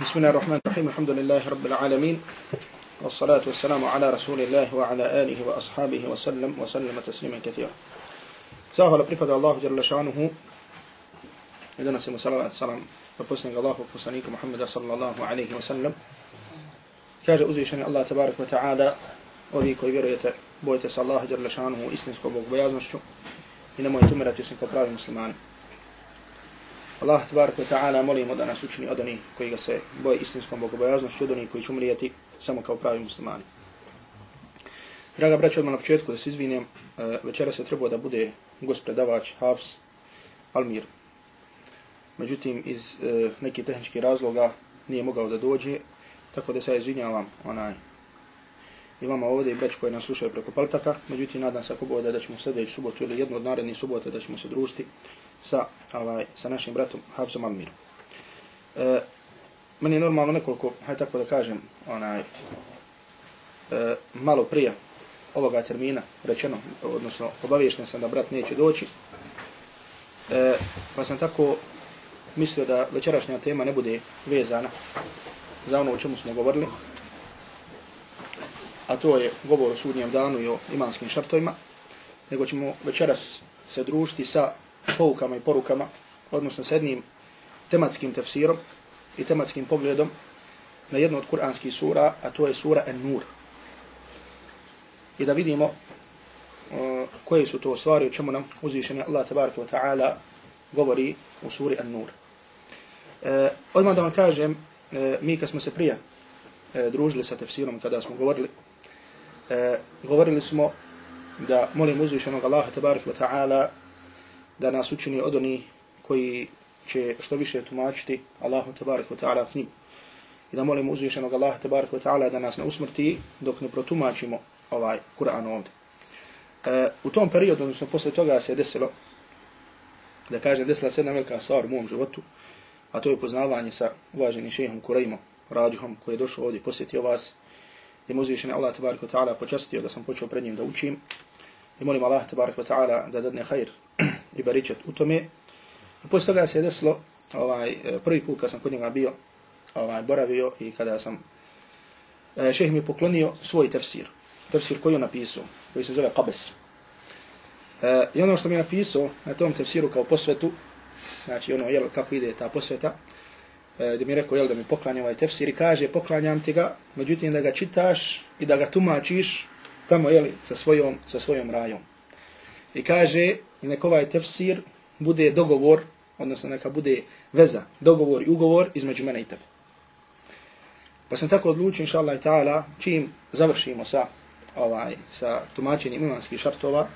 بسم الله الرحمن الرحيم. الحمد لله رب العالمين. والصلاة والسلام على رسول الله وعلى آله وأصحابه وسلم وسلم تسليما كثيرا. سأهو لبريفة الله جل شانه إذن نسيم صلى الله عليه وسلم ربسنك الله وبسنك محمد صلى الله عليه وسلم كاجة أزيشني الله تبارك وتعالى وبيك ويبير يتبويت صلى الله جل شانه إسنسك وبوك بيازنشك إنما يتمرت يسنك براوي مسلمان Allah tabarak wa ta'ala molimo da nas učini od onih koji ga se boje istinskom bogobojaznošću, od onih koji će umrijeti samo kao pravi muslimani. Draga braća, odmah na početku da se izvinim, e, večera se trebao da bude gost predavač Hafs Almir. Međutim, iz e, nekih tehničkih razloga nije mogao da dođe, tako da se izvinjavam onaj. Imamo ovdje breć koji nas slušaju preko paltaka, međutim, nadam se ako bude da ćemo sljedeću subotu ili jednu od narednih subota da ćemo se družiti sa, ovaj, sa našim bratom Hafsom Almirom. E, meni je normalno nekoliko, hajde tako da kažem, onaj, e, malo prije ovoga termina rečeno, odnosno obavješten sam da brat neće doći, e, pa sam tako mislio da večerašnja tema ne bude vezana za ono o čemu smo govorili, a to je govor o sudnjem danu i o imanskim šartovima, nego ćemo večeras se družiti sa poukama i porukama, odnosno s jednim tematskim tefsirom i tematskim pogledom na jednu od kuranskih sura, a to je sura An-Nur. I da vidimo uh, koje su to stvari o čemu nam uzvišeni Allah tabaraka wa ta'ala govori u suri An-Nur. Uh, odmah da vam kažem, uh, mi kad smo se prije uh, družili sa tefsirom kada smo govorili, uh, govorili smo da molim uzvišenog Allaha tabaraka wa ta'ala da nas učini od oni koji će što više tumačiti Allahu tabaraka wa ta'ala knjigu. I da molimo uzvišenog Allaha tabaraka wa ta'ala da nas ne usmrti dok ne protumačimo ovaj Kur'an ovdje. E, u tom periodu, odnosno posle toga se desilo, da kažem, desila se jedna velika stvar u mom životu, a to je poznavanje sa uvaženim šehom Kurejmom, rađuhom, koji je došao ovdje posjetio vas, i mu uzvišeni Allah tabaraka ta'ala počastio da sam počeo pred njim da učim, i molim Allah tabaraka ta'ala da dadne hajr i baričet u tome. I posle toga se je desilo, ovaj, e, prvi put kad sam kod njega bio, ovaj, boravio i kada sam, e, mi je poklonio svoj tefsir. Tefsir koji je napisao, koji se zove Qabes. E, I ono što mi je napisao na tom tefsiru kao posvetu, znači ono, jel, kako ide ta posveta, e, gdje mi je rekao, jel, da mi poklanja ovaj tefsir i kaže, poklanjam ti ga, međutim da ga čitaš i da ga tumačiš tamo, jel, sa svojom, sa svojom rajom. I kaže, i nek ovaj tefsir bude dogovor, odnosno neka bude veza, dogovor i ugovor između mene i tebe. Pa sam tako odlučio, inša Allah i ta'ala, čim završimo sa, ovaj, sa tumačenjem imanskih šartova,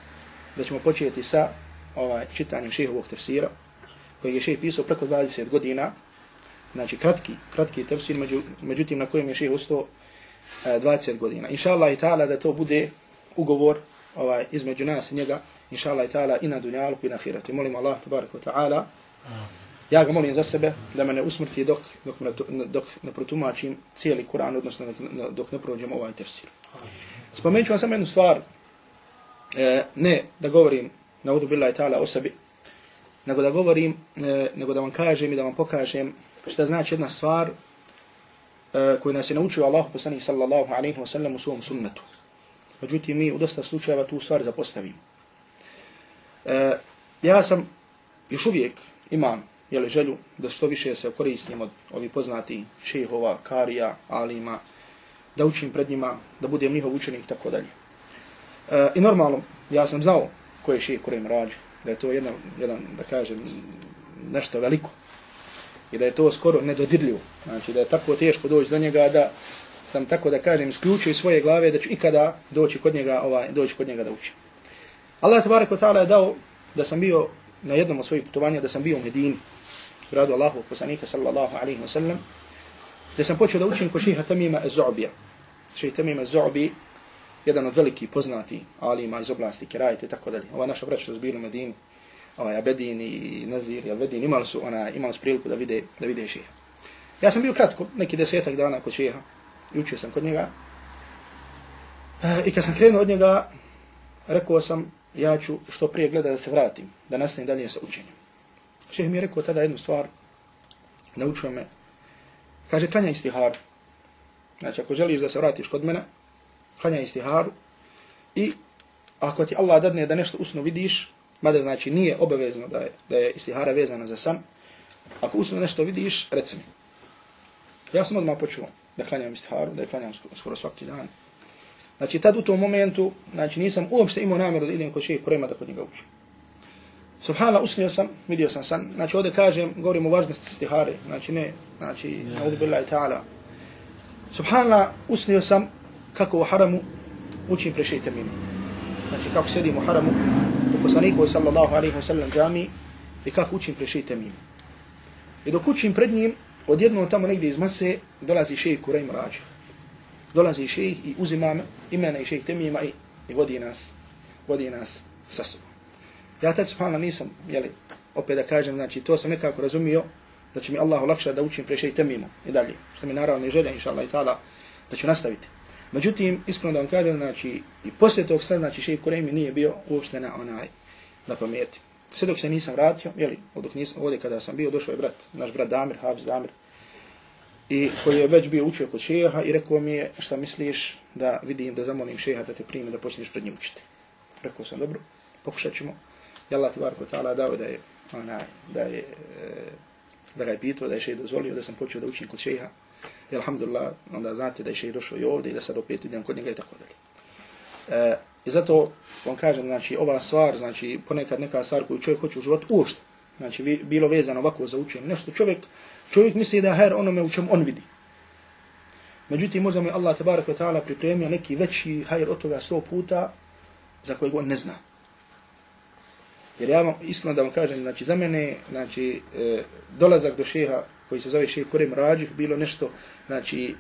da ćemo početi sa ovaj, čitanjem šehovog tefsira, koji je šeh pisao preko 20 godina, znači kratki, kratki tefsir, među, međutim na kojem je šeh ustao eh, 20 godina. Inša Allah i ta'ala da to bude ugovor ovaj, između nas i njega, inša Allah i ta'ala, i na dunjalu i na ahiretu. I molim Allah, tabaraka ta'ala, ja ga molim za sebe da me ne usmrti dok, dok, me, dok ne protumačim cijeli Kur'an, odnosno dok, dok ne prođem ovaj tefsir. Spomenut ću vam samo jednu stvar, e, ne da govorim na udu billahi ta'ala o sebi, nego da govorim, e, nego da vam kažem i da vam pokažem šta znači jedna stvar e, koju nas je naučio Allah poslanih sallallahu alaihi wa sallam u svom sunnetu. Međutim, mi u dosta slučajeva tu stvar zapostavimo. E, ja sam još uvijek imam jeli, želju da što više se koristim od ovih poznati šehova, karija, alima, da učim pred njima, da budem njihov učenik i tako dalje. E, I normalno, ja sam znao ko je šeh Kurem Rađe, da je to jedan, jedan, da kažem, nešto veliko i da je to skoro nedodirljivo. Znači da je tako teško doći do njega da sam tako da kažem isključio iz svoje glave da ću ikada doći kod njega, ovaj, doći kod njega da učim. Allah tabarak wa ta'ala je dao da sam bio na jednom od svojih putovanja, da sam bio u Medini, gradu Allahu poslanika sallallahu alaihi wa sallam, da sam počeo da učim ko šeha Tamima az-Zu'bija. Šeha Tamima az-Zu'bi, jedan od veliki poznati alima iz oblasti Kerajte i tako dalje. Ova naša braća su bili u Medini, ovaj Abedin i Nazir i Abedin, imali su, ona, imali su priliku da vide, da vide šeha. Ja sam bio kratko, neki desetak dana kod šeha, i učio sam kod njega. E, I kad sam krenuo od njega, rekao sam, ja ću što prije gleda da se vratim, da nastavim dalje sa učenjem. Šeh mi je rekao tada jednu stvar, naučio me kaže, klanja istiharu. Znači, ako želiš da se vratiš kod mene, klanja istiharu i ako ti Allah dadne da nešto usno vidiš, mada znači nije obavezno da je, da je istihara vezana za san, ako usno nešto vidiš, reci mi. Ja sam odmah počuo da klanjam istiharu, da je klanjam skoro svaki dan. Znači, tad u tom momentu, znači, nisam uopšte imao namjeru da idem kod šehe Kurema da kod njega učim. Subhanallah, usnio sam, vidio sam san. Znači, ovdje kažem, govorim o važnosti stihare. Znači, ne, znači, billahi ta'ala. Subhanallah, usnio sam kako u haramu učim prešejte mimo. Znači, kako sedim u haramu, u poslaniku sallallahu alaihi wa sallam džami, i kako učim prešejte mimo. I dok učim pred njim, odjedno tamo negdje iz mase, dolazi šejh Kurejm Rađa. Dolazi šejh i uzima imena i šejh Temima i, i vodi nas, vodi nas sa sobom. Ja tad subhanallah nisam, jeli, opet da kažem, znači to sam nekako razumio, da će mi Allah olakša da učim pre i temima i dalje. Što mi naravno ne želja, inša Allah i ta'ala, da ću nastaviti. Međutim, iskreno da vam kažem, znači, i poslije tog sad, znači, šeik Kureymi nije bio uopšte na onaj, na pameti. Sve dok se nisam vratio, jeli, dok nisam, ovdje kada sam bio, došao je brat, naš brat Damir, Habs Damir, i koji je već bio učio kod šeha i rekao mi je, šta misliš da vidim, da zamolim šeha da te primi, da počneš pred njim učiti. Rekao sam, dobro, pokušat ćemo. I Allah tibarko ta'ala dao da je, ona, da je, e, da ga je pitao, da je šeha dozvolio, da sam počeo da učim kod šeha. I alhamdulillah, onda znate da je šeha došao i ovdje i da sad opet idem kod njega i tako dalje. E, I zato vam kažem, znači, ova stvar, znači, ponekad neka stvar koju čovjek hoće u život uopšte, znači, bilo vezano ovako za učenje, nešto čovjek, čovjek misli da je her onome u čem on vidi. Međutim, možda mi Allah tabaraka wa ta'ala pripremio neki veći hajr od toga sto puta za kojeg on ne zna. Jer ja vam iskreno da vam kažem, znači za mene, znači e, dolazak do šeha koji se zove šeha Kurem Rađih bilo nešto, znači,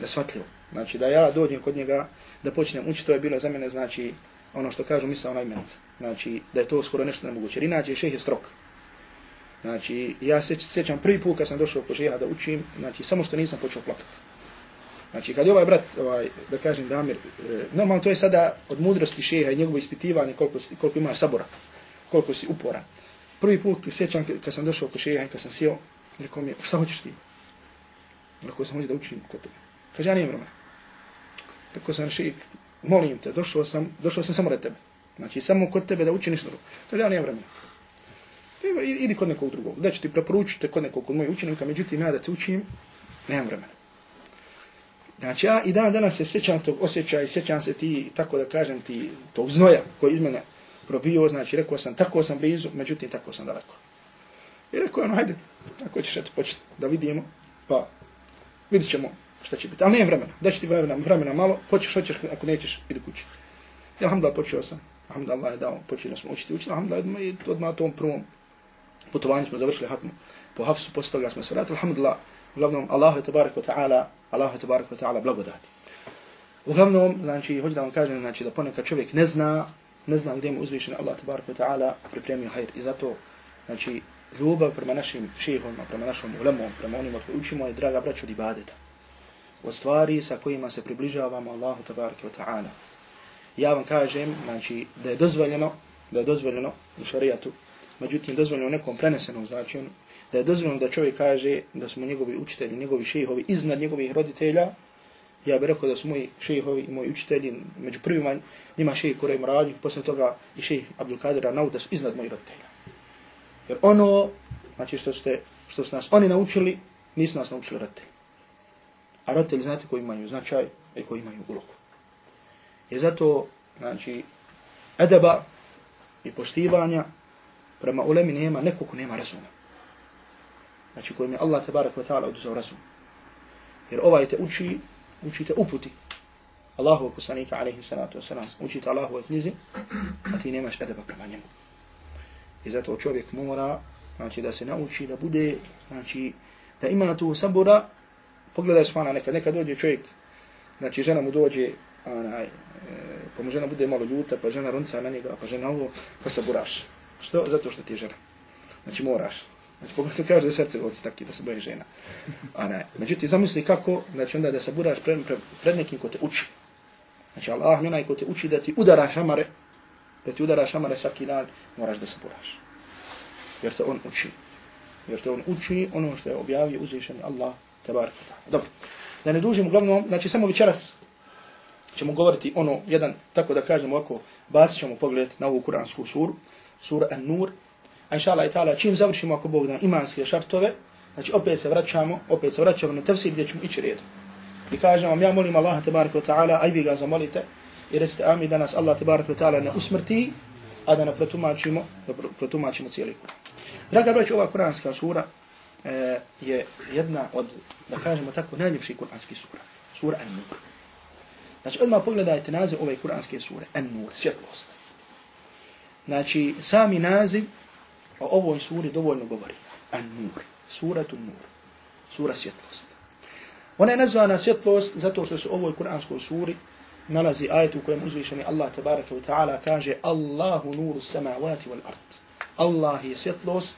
nesvatljivo. Znači da ja dođem kod njega da počnem učiti, to je bilo za mene, znači, ono što kažu misla onaj menca. Znači, da je to skoro nešto nemoguće. Jer inače, šeh je strok. Znači, ja se sjećam prvi put kad sam došao kod šeha da učim, znači, samo što nisam počeo plakati. Znači, kad je ovaj brat, ovaj, da kažem, Damir, e, normalno to je sada od mudrosti šeha i njegovo ispitivanje koliko, koliko ima sabora koliko si upora. Prvi put sjećam kad sam došao kod šeha i kad sam sjeo, rekao mi, šta hoćeš ti? Rekao sam, hoću da učim kod tebe. Kaže, ja nijem vremena. Rekao sam, šeha, molim te, došao sam, došao sam samo da tebe. Znači, samo kod tebe da učim ništa drugo. Kaže, ja nijem vremena. Idi kod nekog drugog. Da ću ti preporučiti kod nekog kod mojih učenika, međutim, ja da te učim, nemam vremena. Znači, ja i dan danas se sjećam tog osjećaja i sjećam se ti, tako da kažem ti, tog znoja koji iz mene probio, znači rekao sam, tako sam blizu, međutim, tako sam daleko. I rekao, ono, hajde, ako ćeš eto početi da vidimo, pa vidit ćemo šta će biti. Ali nije vremena, da će ti vremena, vremena malo, hoćeš, hoćeš, ako nećeš, idi kući. I alhamdulillah, počeo sam, alhamdulillah je dao, počeli smo učiti, učili, alhamdulillah, odmah, odmah tom prvom putovanju smo završili hatmu. Po hafsu, posle toga smo se vratili, alhamdulillah, uglavnom, Allah je tabarik wa ta'ala, Allah je tabarik wa ta'ala blagodati. Uglavnom, znači, hoću da vam kažem, znači, da ponekad čovjek ne zna ne zna gdje mu uzvišen Allah tabaraka ta'ala pripremio hajr. I zato, znači, ljubav prema našim šehovima, prema našom ulemom, prema onim od koji učimo je draga braću od ibadeta. Od stvari sa kojima se približavamo Allahu tabaraka ta'ala. Ja vam kažem, znači, da je dozvoljeno, da je dozvoljeno u šarijatu, međutim, dozvoljeno nekom prenesenom značenju, da je dozvoljeno da čovjek kaže da smo njegovi učitelji, njegovi šehovi iznad njegovih roditelja, ja bih rekao da su moji šehovi i moji učitelji među prvima, njima šejh Kurejm Rađi, posle toga i šejh Abdul Kadir da su iznad mojih roditelja. Jer ono, znači što, ste, što su nas oni naučili, nisu nas naučili roditelji. A roditelji znate koji imaju značaj i koji imaju ulogu. I zato, znači, edeba i poštivanja prema ulemi nema neko ko nema razuma. Znači kojim je Allah tabarak wa ta'ala oduzao razum. Jer ovaj te uči učite uputi. Allahu poslanika alaihi salatu vesselam učite Allahu knjizi a ti nemaš edeba prema njemu. I zato čovjek mora znači da se nauči da bude znači da ima tu sabora pogledaj spana neka neka dođe čovjek znači žena mu dođe onaj e, pa mu žena bude malo ljuta pa žena runca na njega pa žena ovo pa saburaš što zato što ti je žena znači moraš Znači, pogotovo kaže da srce od taki, da se boji žena. A ne. Međutim, zamisli kako, znači onda da se buraš pred, pred, pred nekim ko te uči. Znači, Allah mi onaj ko te uči da ti udara šamare, da ti udara šamare svaki dan, moraš da se buraš. Jer te on uči. Jer te on uči ono što je objavio uzvišeni Allah, tabar. Dobro. Da ne dužim, uglavnom, znači samo večeras ćemo govoriti ono, jedan, tako da kažemo ovako, bacit ćemo pogled na ovu kuransku suru, sura An-Nur, a inša Allah i ta'ala, čim završimo ako Bog da imanske šartove, znači opet se vraćamo, opet se vraćamo na tefsir gdje ćemo ići redom. I kažem vam, ja molim Allaha tabaraka wa ta'ala, aj vi ga zamolite, i recite ami da nas Allah tabaraka wa ta'ala ne usmrti, a da ne protumačimo, da protumačimo cijeli Kur'an. Draga broć, ova kuranska sura e, je jedna od, da kažemo tako, najljepših kuranskih sura. Sura An-Nur. Znači, odmah pogledajte naziv ove kuranske sure. An-Nur, svjetlost. Znači, sami naziv o ovoj suri dovoljno govori. An-Nur, suratu Nur, sura svjetlost. Ona je nazvana svjetlost zato što se u ovoj kuranskoj suri nalazi ajet u kojem uzvišeni Allah tabaraka wa ta'ala kaže Allahu nuru samavati wal ard. Allah je svjetlost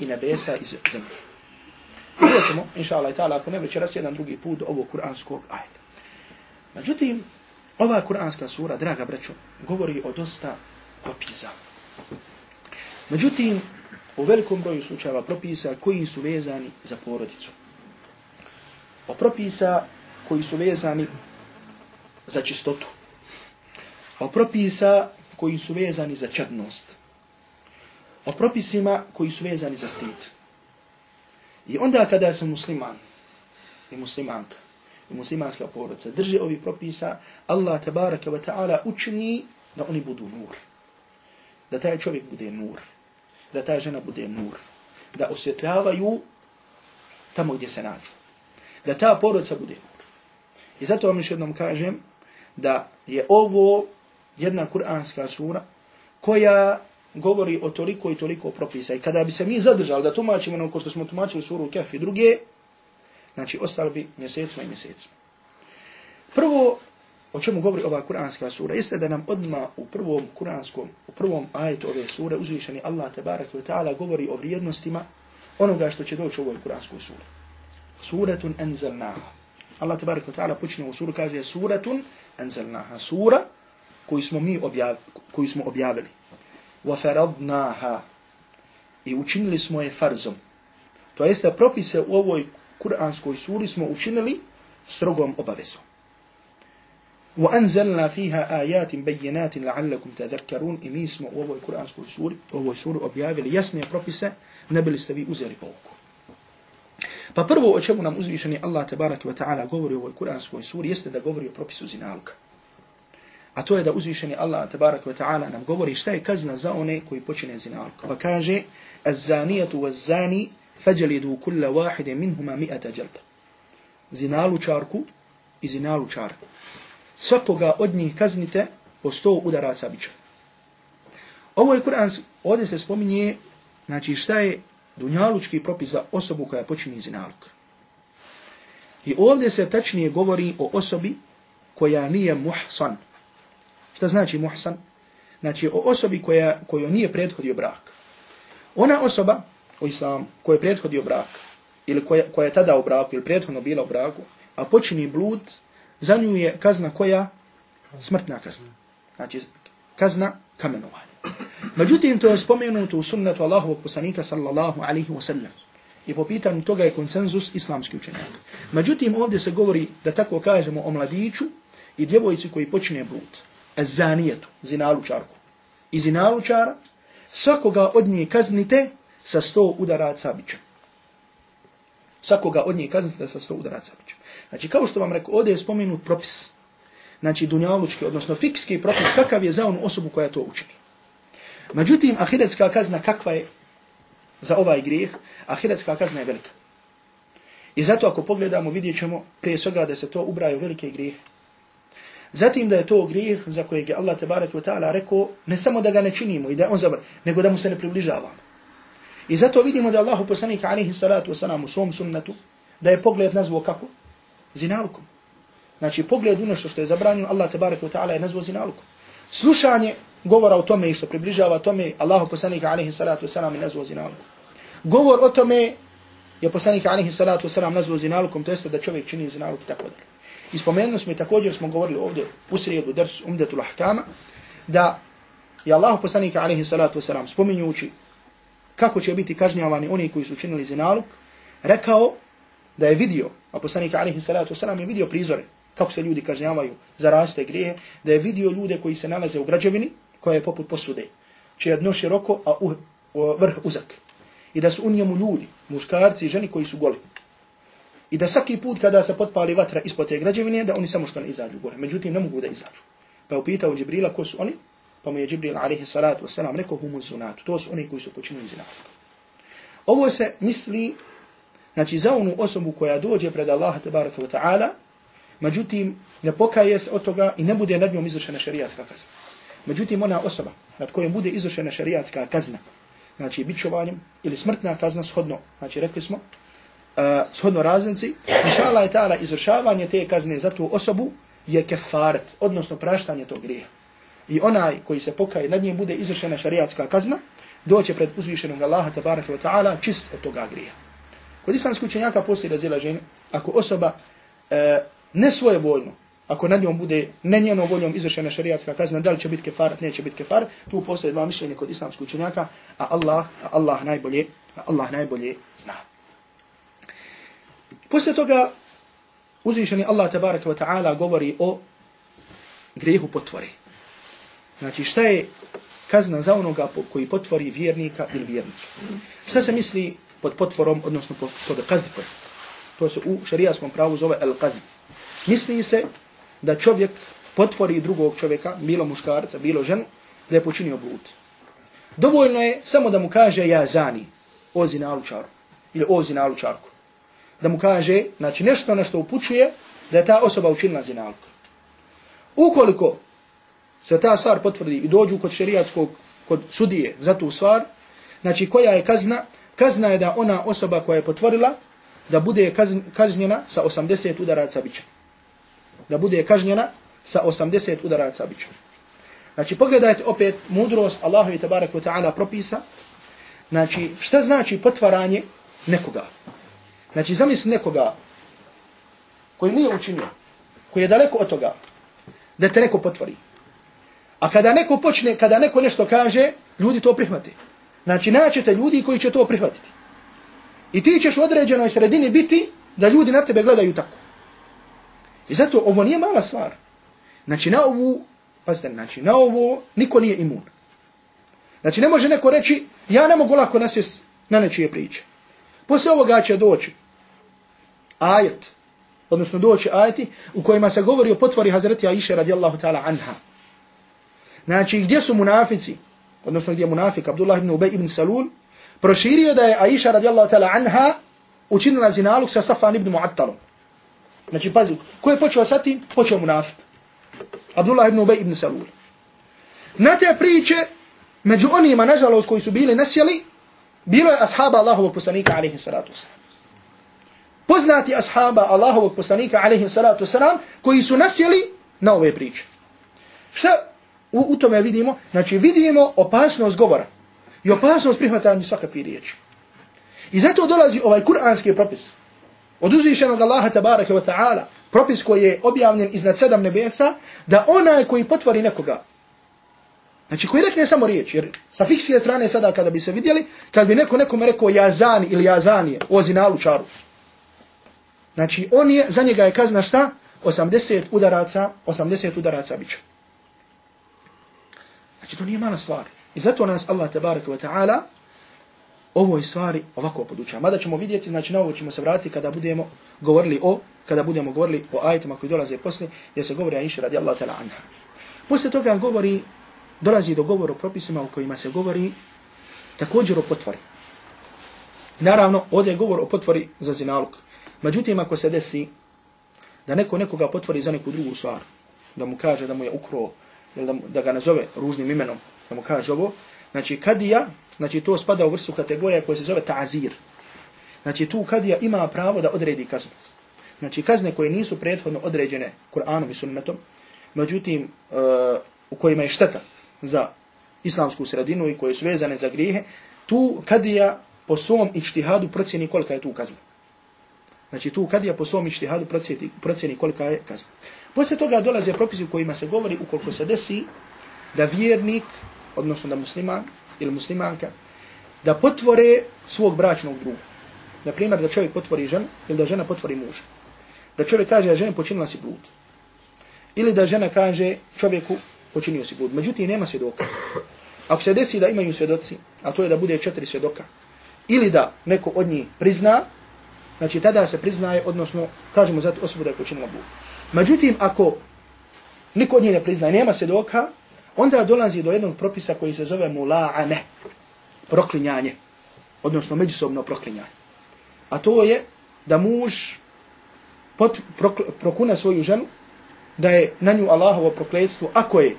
i nebesa i zemlje. I ćemo, inša Allah ta'ala, ako ne večeras jedan drugi put do ovog kuranskog ajeta. Međutim, ova kuranska sura, draga braćo, govori o dosta propisa. Međutim, u velikom broju slučajeva propisa koji su vezani za porodicu. O propisa koji su vezani za čistotu. O propisa koji su vezani za čadnost. O propisima koji su vezani za stid. I onda kada sam musliman i muslimanka i muslimanska porodica drži ovi propisa, Allah tabaraka wa ta'ala učini da oni budu nur. Da taj čovjek bude nur. Da ta žena bude nur. Da osvjetljavaju tamo gdje se nađu. Da ta porodica bude nur. I zato vam još jednom kažem, da je ovo jedna kuranska sura koja govori o toliko i toliko propisa. I kada bi se mi zadržali da tumačimo ono ko što smo tumačili suru u Kef i druge, znači ostali bi mjesecima i mjesecima. Prvo, o čemu govori ova kuranska sura, jeste da nam odma u prvom kuranskom, u prvom ajetu ove sure, uzvišeni Allah tabarak wa ta'ala govori o vrijednostima onoga što će doći u ovoj kuranskoj suri. Suratun enzelnaha. Allah tabarak wa ta'ala počne u suru, kaže suratun anzalnaha sura koju smo mi objavili, koju smo objavili. Wa faradnaha i učinili smo je farzom. To jest da propise u ovoj kuranskoj suri smo učinili strogom obavezom. وأنزلنا فيها آيات بينات لعلكم تذكرون tadhakkarun i mi smo u ovoj kuranskoj suri, u ovoj suri objavili jasne propise, ne bili ste vi uzeli pouku. Pa prvo o čemu nam uzvišeni Allah tabaraka wa ta'ala govori u ovoj kuranskoj suri jeste da govori o propisu zinaluka. A to je da uzvišeni Allah tabarak wa ta'ala nam govori šta je kazna za one koji počine zinaluka. Pa kaže, Az-zanijatu waz-zani kulla wahide minhuma mi'ata jalda. I zinalučar. Svakoga od njih kaznite po sto udaraca bića. Ovo je Kur'an, ovdje se spominje, znači šta je dunjalučki propis za osobu koja počini zinaluk. I ovdje se tačnije govori o osobi koja nije muhsan. Šta znači muhsan? Znači o osobi koja, koja nije prethodio brak. Ona osoba u islamu koja je prethodio brak ili koja, koja je tada u braku ili prethodno bila u braku, a počini blud, za nju je kazna koja? Smrtna kazna. Znači kazna kamenovanja. Međutim, to je spomenuto u sunnetu Allahovog poslanika sallallahu alaihi wa sallam. I po pitanju toga je konsenzus islamski učenjak. Međutim, ovdje se govori, da tako kažemo, o mladiću i djevojci koji počine blud. Zanijetu, zinalučarku. I zinalučara, svakoga od nje kaznite sa sto udaraca bića. Svakoga od nje kaznite sa sto udaraca bića. Znači, kao što vam rekao, ovdje je spomenut propis. Znači, dunjalučki, odnosno fikski propis, kakav je za onu osobu koja to učini. Međutim, ahiretska kazna kakva je za ovaj grijeh? Ahiretska kazna je velika. I zato ako pogledamo, vidjet ćemo prije svega da se to ubraju velike grijeh. Zatim da je to grijeh za kojeg je Allah tabarak wa ta'ala rekao ne samo da ga ne činimo i da on zabr, nego da mu se ne približavamo. I zato vidimo da Allahu poslanik alaihi salatu wasalam u svom sunnetu da je pogled nazvao kako? Zinalukom. Znači pogled u nešto što je zabranjeno, Allah tabarak wa ta'ala je nazvao zinalukom. Slušanje govora o tome i što približava tome Allahu poslanika alaihi salatu wasalam je nazvao zinalukom. Govor o tome je poslanik alaihi salatu wasalam nazvao zinalukom, to jest da čovjek čini zinaluk tako dalje. Ispomenuo smo i također smo govorili ovdje u srijedu ders Umdatul Ahkama da je Allah poslanik alaihi salatu wasalam spominjući kako će biti kažnjavani oni koji su činili zinaluk, rekao da je vidio, a poslanik alaihi salatu wasalam je vidio prizore, kako se ljudi kažnjavaju za raste grijehe, da je vidio ljude koji se nalaze u građevini, koja je poput posude, čije je dno široko, a uh, vrh uzak. I da su u njemu ljudi, muškarci i ženi koji su goli. I da svaki put kada se potpali vatra ispod te građevine, da oni samo što ne izađu gore. Međutim, ne mogu da izađu. Pa je upitao Džibrila ko su oni, pa mu je Džibril alaihi salatu wasalam rekao humu zunatu. To su oni koji su počinili zinatu. Ovo se misli, znači za onu osobu koja dođe pred Allaha tabaraka wa ta'ala, međutim, ne pokaje se od toga i ne bude nad njom izvršena šarijatska kazna. Međutim, ona osoba nad kojom bude izvršena šarijatska kazna, znači bićovanjem ili smrtna kazna shodno, znači rekli smo, uh, shodno raznici, inša Allah je ta'ala izvršavanje te kazne za tu osobu je kefaret, odnosno praštanje tog grija. I onaj koji se pokaje nad njim bude izvršena šariatska kazna, doće pred uzvišenog Allaha tabaraka wa ta'ala čist od toga grija. Kod islamskih učenjaka postoji razilaženje, ako osoba e, ne svoje voljno, ako nad njom bude ne njenom voljom izvršena šariatska kazna, da li će biti kefarat, neće biti kefarat, tu postoje dva mišljenja kod islamskih učenjaka, a Allah, a Allah najbolje, a Allah najbolje zna. Poslije toga uzvišeni Allah tabaraka wa ta'ala govori o grehu potvori. Znači šta je kazna za onoga koji potvori vjernika ili vjernicu? Šta se misli pod potvorom, odnosno pod, pod qadhfom? To se u šarijaskom pravu zove al-qadhf. Misli se da čovjek potvori drugog čovjeka, bilo muškarca, bilo ženu, da je počinio blud. Dovoljno je samo da mu kaže ja zani, o zinalučaru, ili o zinalučarku da mu kaže, znači nešto na što upućuje, da je ta osoba učinila zinalog. Ukoliko se ta stvar potvrdi i dođu kod šerijatskog, kod sudije za tu stvar, znači koja je kazna? Kazna je da ona osoba koja je potvorila, da bude kažnjena sa 80 udaraca bića. Da bude kažnjena sa 80 udaraca bića. Znači, pogledajte opet mudrost Allahu i tabarak wa ta'ala propisa. Znači, šta znači potvaranje nekoga? Znači, zamisli nekoga koji nije učinio, koji je daleko od toga, da te neko potvori. A kada neko počne, kada neko nešto kaže, ljudi to prihvate. Znači, naćete ljudi koji će to prihvatiti. I ti ćeš u određenoj sredini biti da ljudi na tebe gledaju tako. I zato ovo nije mala stvar. Znači, na ovu, pazite, znači, na ovo niko nije imun. Znači, ne može neko reći, ja ne mogu lako nasjest na nečije priče. Poslije ovoga će doći ajet, odnosno doći ajeti u kojima se govori o potvori Hazreti Aisha radijallahu ta'ala anha. Znači, gdje su munafici, odnosno gdje je munafik Abdullah ibn Ubay ibn Salul, proširio da je Aisha radijallahu ta'ala anha učinila zinaluk sa Safan ibn Mu'attalom. Znači, pazi, ko je počeo sa tim? Počeo munafik. Abdullah ibn Ubay ibn Salul. Na te priče, među onima, nažalost, koji su bili nasjeli, bilo je ashaba Allahovog poslanika, alaihi salatu wasalam poznati ashaba Allahovog poslanika alaihi salatu wasalam koji su nasjeli na ove priče. Šta u, u tome vidimo? Znači vidimo opasnost govora i opasnost prihvatanja svakakve riječi. I zato dolazi ovaj kuranski propis od uzvišenog Allaha tabaraka wa ta'ala, propis koji je objavljen iznad sedam nebesa, da onaj koji potvori nekoga, znači koji rekne samo riječ, jer sa fiksije strane sada kada bi se vidjeli, kad bi neko nekome rekao jazani ili jazanije, o zinalu čaru, Znači, on je, za njega je kazna šta? 80 udaraca, 80 udaraca bića. Znači, to nije mala stvar. I zato nas Allah, tabaraka wa ta'ala, ovoj stvari ovako podučava. Mada ćemo vidjeti, znači, na ovo ćemo se vratiti kada budemo govorili o, kada budemo govorili o ajitima koji dolaze posle, gdje se govori Aisha radijallahu ta'ala anha. Posle toga govori, dolazi do govora o propisima u kojima se govori također o potvori. Naravno, ovdje je govor o potvori za zinalog. Međutim, ako se desi da neko nekoga potvori za neku drugu stvar, da mu kaže da mu je ukro, da, da ga nazove ružnim imenom, da mu kaže ovo, znači kadija, znači to spada u vrstu kategorija koja se zove ta'azir. Znači tu kadija ima pravo da odredi kaznu. Znači kazne koje nisu prethodno određene Kur'anom i sunnetom, međutim uh, u kojima je šteta za islamsku sredinu i koje su vezane za grijehe, tu kadija po svom ičtihadu procjeni kolika je tu kazna. Znači tu kadija po svom ištihadu procjeni, procjeni kolika je kazna. Poslije toga dolaze propisi u kojima se govori ukoliko se desi da vjernik, odnosno da musliman ili muslimanka, da potvore svog bračnog druga. na primjer da čovjek potvori ženu ili da žena potvori muža. Da čovjek kaže da žena počinila si blud. Ili da žena kaže čovjeku počinio si blud. Međutim, nema svjedoka. Ako se desi da imaju svjedoci, a to je da bude četiri svjedoka, ili da neko od njih prizna, znači tada se priznaje, odnosno kažemo za osobu da je počinila blud. Međutim, ako niko od njih ne priznaje, nema svjedoka, onda dolazi do jednog propisa koji se zove mula'ane, proklinjanje, odnosno međusobno proklinjanje. A to je da muž pot, prokl, prokune svoju ženu, da je na nju Allahovo prokledstvo, ako je,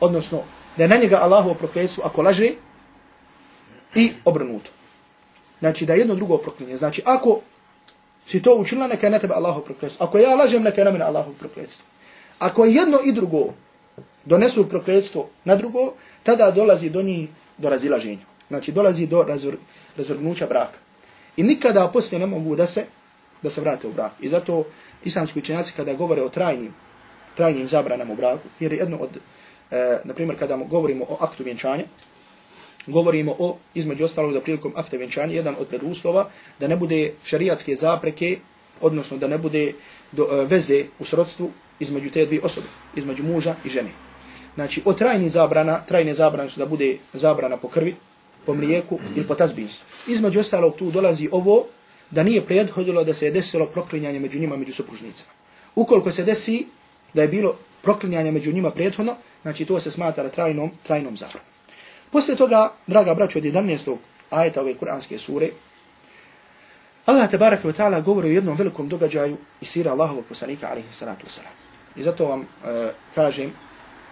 odnosno da je na njega Allahovo prokledstvo, ako laže, i obrnuto. Znači da jedno drugo proklinje. Znači ako si to učinila, neka je na tebe Allahovo prokletstvo. Ako ja lažem, neka je na mene Allahovo prokletstvo. Ako jedno i drugo donesu prokletstvo na drugo, tada dolazi do njih do razilaženja. Znači dolazi do razvr, razvrgnuća braka. I nikada poslije ne mogu da se da se vrate u brak. I zato islamski učenjaci kada govore o trajnim trajnim zabranama u braku, jer jedno od, e, na primjer, kada govorimo o aktu vjenčanja, govorimo o, između ostalog, da prilikom akta vjenčanja, jedan od preduslova, da ne bude šarijatske zapreke, odnosno da ne bude do, e, veze u srodstvu između te dvije osobe, između muža i žene. Znači, o trajni zabrana, trajne zabrane su da bude zabrana po krvi, po mlijeku ili po tazbinstvu. Između ostalog tu dolazi ovo da nije prethodilo da se je desilo proklinjanje među njima, među supružnicama. Ukoliko se desi da je bilo proklinjanje među njima prethodno, znači to se smatra trajnom, trajnom zabranom. Poslije toga, draga braćo, od 11. ajeta ove kuranske sure, Allah te wa ta'ala govori o jednom velikom događaju i sira Allahovog poslanika, alaihi salatu wasalam. I zato vam e, kažem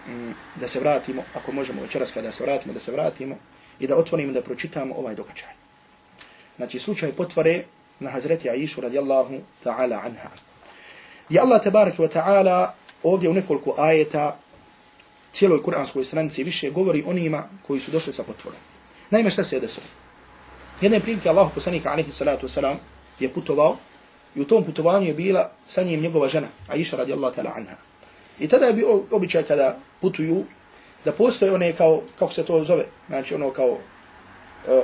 m, da se vratimo, ako možemo večeras kada se vratimo, da se vratimo i da otvorimo da pročitamo ovaj događaj. Znači, slučaj potvore na Hazreti Aishu radijallahu ta'ala anha. I Allah te wa ta'ala ovdje u nekoliko ajeta cijeloj kuranskoj stranici više govori onima koji su došli sa potvorom. Naime, šta se je desilo? Jedne prilike Allah poslanika alaihi salatu wasalam je putovao i u tom putovanju je bila sa njim njegova žena, Aisha radijallahu ta'ala anha. I tada je bio običaj kada putuju da postoje one kao, kako se to zove, znači ono kao uh,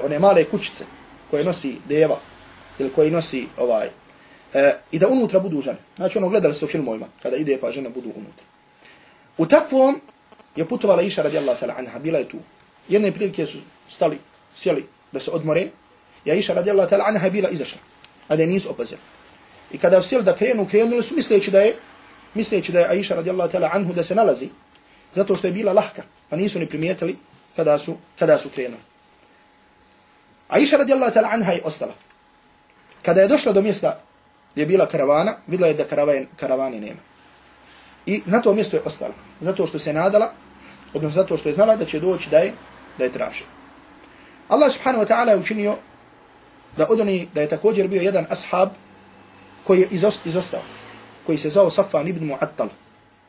one male kućice koje nosi deva ili koje nosi ovaj, uh, i da unutra budu žene. Znači ono gledali ste u filmovima kada ide pa žene budu unutra. U takvom je putovala Iša radijallahu ta'ala anha, bila je tu. Jedne prilike su stali, sjeli da se odmore, ja Iša radijallahu ta'ala anha bila izašla, a da je nisu opazili. I kada su sjeli da krenu, krenuli su misleći da je, misleći da je Aisha radijallahu ta'ala anhu da se nalazi, zato što je bila lahka, pa nisu ni primijetili kada su, kada su krenuli. Aisha radijallahu ta'ala anha je ostala. Kada je došla do mjesta gdje je bila karavana, videla je da karavane, karavane nema. I na to mjesto je ostala. Zato što se nadala, odnosno zato što je znala da će doći da je, da je traži. Allah subhanahu wa ta'ala je učinio da odoni, da je također bio jedan ashab koji je izostao, koji se zvao Safan ibn Mu'attal,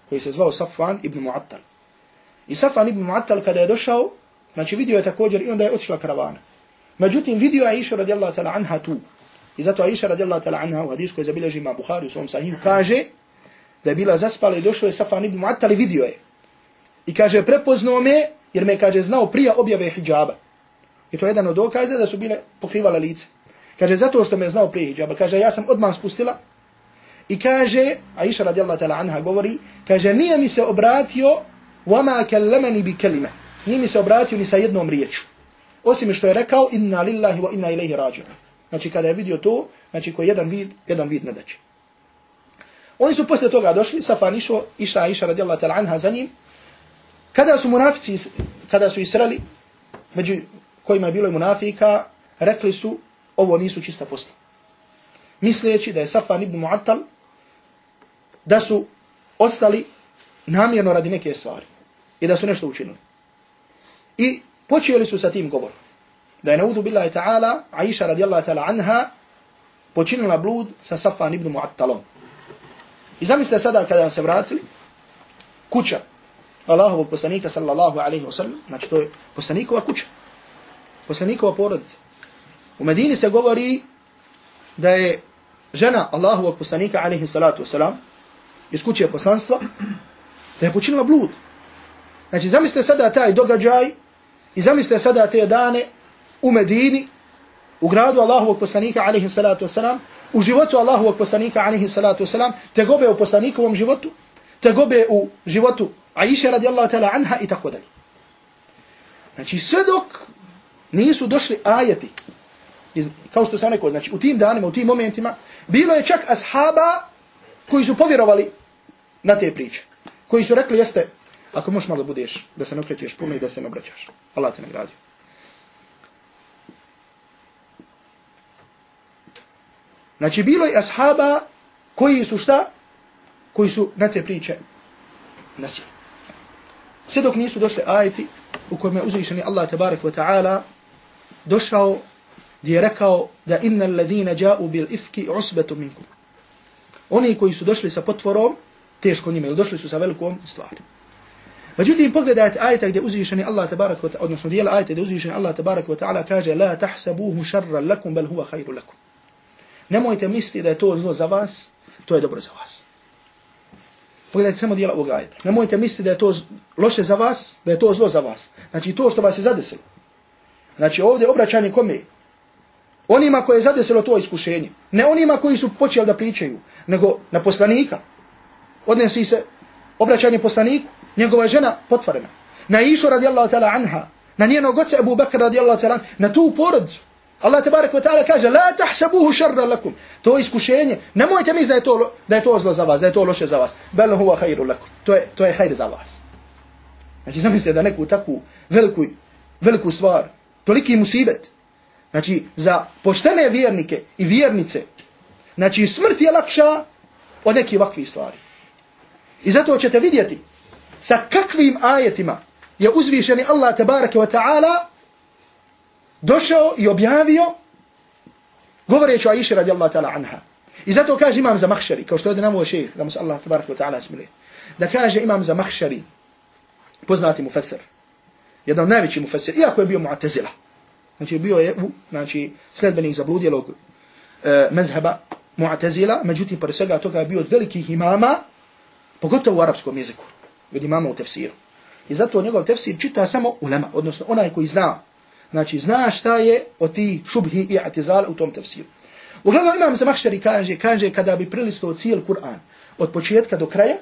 koji se zvao Safan ibn Mu'attal. I Safan ibn Mu'attal kada je došao, znači vidio je također i onda je otišla karavana. Međutim, vidio je Aisha radijallahu ta'ala anha tu. I zato Aisha radijallahu ta'ala anha u hadisku je zabilježi ima Bukhari u svom sahihu, kaže da je bila zaspala i došao je Safan ibn Mu'attal i vidio je. I kaže, prepoznao me, jer me, kaže, znao prije objave hijjaba. I to je jedan od dokaza da su bile pokrivala lice. Kaže, zato što me znao prije hijjaba. Kaže, ja sam odmah spustila. I kaže, Aisha radijallahu ta'ala anha govori, kaže, nije mi se obratio وَمَا كَلَّمَنِ بِكَلِمَ Nije mi se obratio ni sa jednom riječu. Osim što je rekao, inna lillahi wa inna ilaihi rađu. Znači, kada je vidio to, znači, koji jedan vid, jedan vid nadaće. Oni su posle toga došli, Safan išao, iša Aisha radijallahu ta'ala anha za njim. Kada su munafici, kada su israli, među kojima je bilo i munafika, rekli su, ovo nisu čista posla. Misleći da je Safan ibn Mu'attal, da su ostali namjerno radi neke stvari i da su nešto učinili. I počeli su sa tim govorom. Da je naudu billahi ta'ala, Aisha radijallahu ta'ala anha, počinila blud sa Safan ibn Mu'attalom. I zamislite sada kada se vratili, kuća Allahovog poslanika sallallahu alaihi wa sallam, znači to je poslanikova kuća, poslanikova porodica. U Medini se govori da je žena Allahovog poslanika alaihi salatu wa sallam, iz kuće poslanstva, da je počinila blud. Znači zamislite sada taj događaj i zamislite sada te dane u Medini, u gradu Allahovog poslanika, alaihi salatu wasalam, u životu Allahovog poslanika, alaihi salatu wasalam, te gobe u poslanikovom životu, te gobe u životu Aisha radijallahu ta'ala anha i tako dalje. Znači, sve dok nisu došli ajeti, iz, kao što sam rekao, znači, u tim danima, u tim momentima, bilo je čak ashaba koji su povjerovali na te priče. Koji su rekli, jeste, ako možeš malo budeš, da se ne okrećeš puno i da se ne obraćaš. Allah te nagradio. Znači, bilo je ashaba koji su šta? Koji su na te priče nasili. Sve dok nisu došli ajeti u kojem je uzvišeni Allah tabarak wa ta'ala došao gdje je rekao da inna alladhina ja'u bil ifki usbetu minkum. Oni koji su došli sa potvorom, teško njima, ili došli su sa velikom stvari. Međutim, pogledajte ajeta gdje uzvišeni Allah tabarak wa ta'ala, odnosno dijela ajeta gdje uzvišeni Allah tabarak wa ta'ala kaže la tahsabuhu šarra lakum, bel huva khayru lakum. Nemojte misliti da je to zlo za vas, to je dobro za vas. Pogledajte samo dijela ovog ajeta. Nemojte misliti da je to loše za vas, da je to zlo za vas. Znači to što vas je zadesilo. Znači ovdje obraćanje kome? Onima koje je zadesilo to iskušenje. Ne onima koji su počeli da pričaju, nego na poslanika. Odnesi se obraćanje poslaniku, njegova žena potvorena. Na Išu radijallahu ta'ala anha, na njenog oca Abu Bekra radijallahu ta'ala na tu porodcu. Allah tebarek ve taala kaže la tahsabuhu sharra lakum. To je iskušenje, nemojte misliti da je to da je to zlo za vas, da je to loše za vas. Bel huwa khairu lakum. To je to je khair za vas. Znači zamislite da neku takvu veliku veliku stvar, toliki musibet. Znači za poštene vjernike i vjernice. Znači smrt je lakša od nekih ovakvih stvari. I zato ćete vidjeti sa kakvim ajetima je uzvišeni Allah tebareke ve taala došao i objavio govoreći o Aisha radijallahu ta'ala anha. I zato kaže imam za mahšari, kao što je namo šejh, da mu se Allah tabaraka wa ta'ala smiluje, da kaže imam za mahšari, poznati mu fesir, jedan najveći mu fesir, iako je bio mu'tazila. Znači bio je u, znači, sledbenih zabludjelog e, mezheba mu'tazila, međutim, pored svega toga je bio od velikih imama, pogotovo u arapskom jeziku, od imama u tefsiru. I zato njegov tefsir čita samo ulema, odnosno onaj koji zna Znači, zna šta je o ti šubhi i atizala u tom tefsiru. Uglavnom imam za mahšari kaže, kaže kada bi prilistao cijel Kur'an od početka do kraja,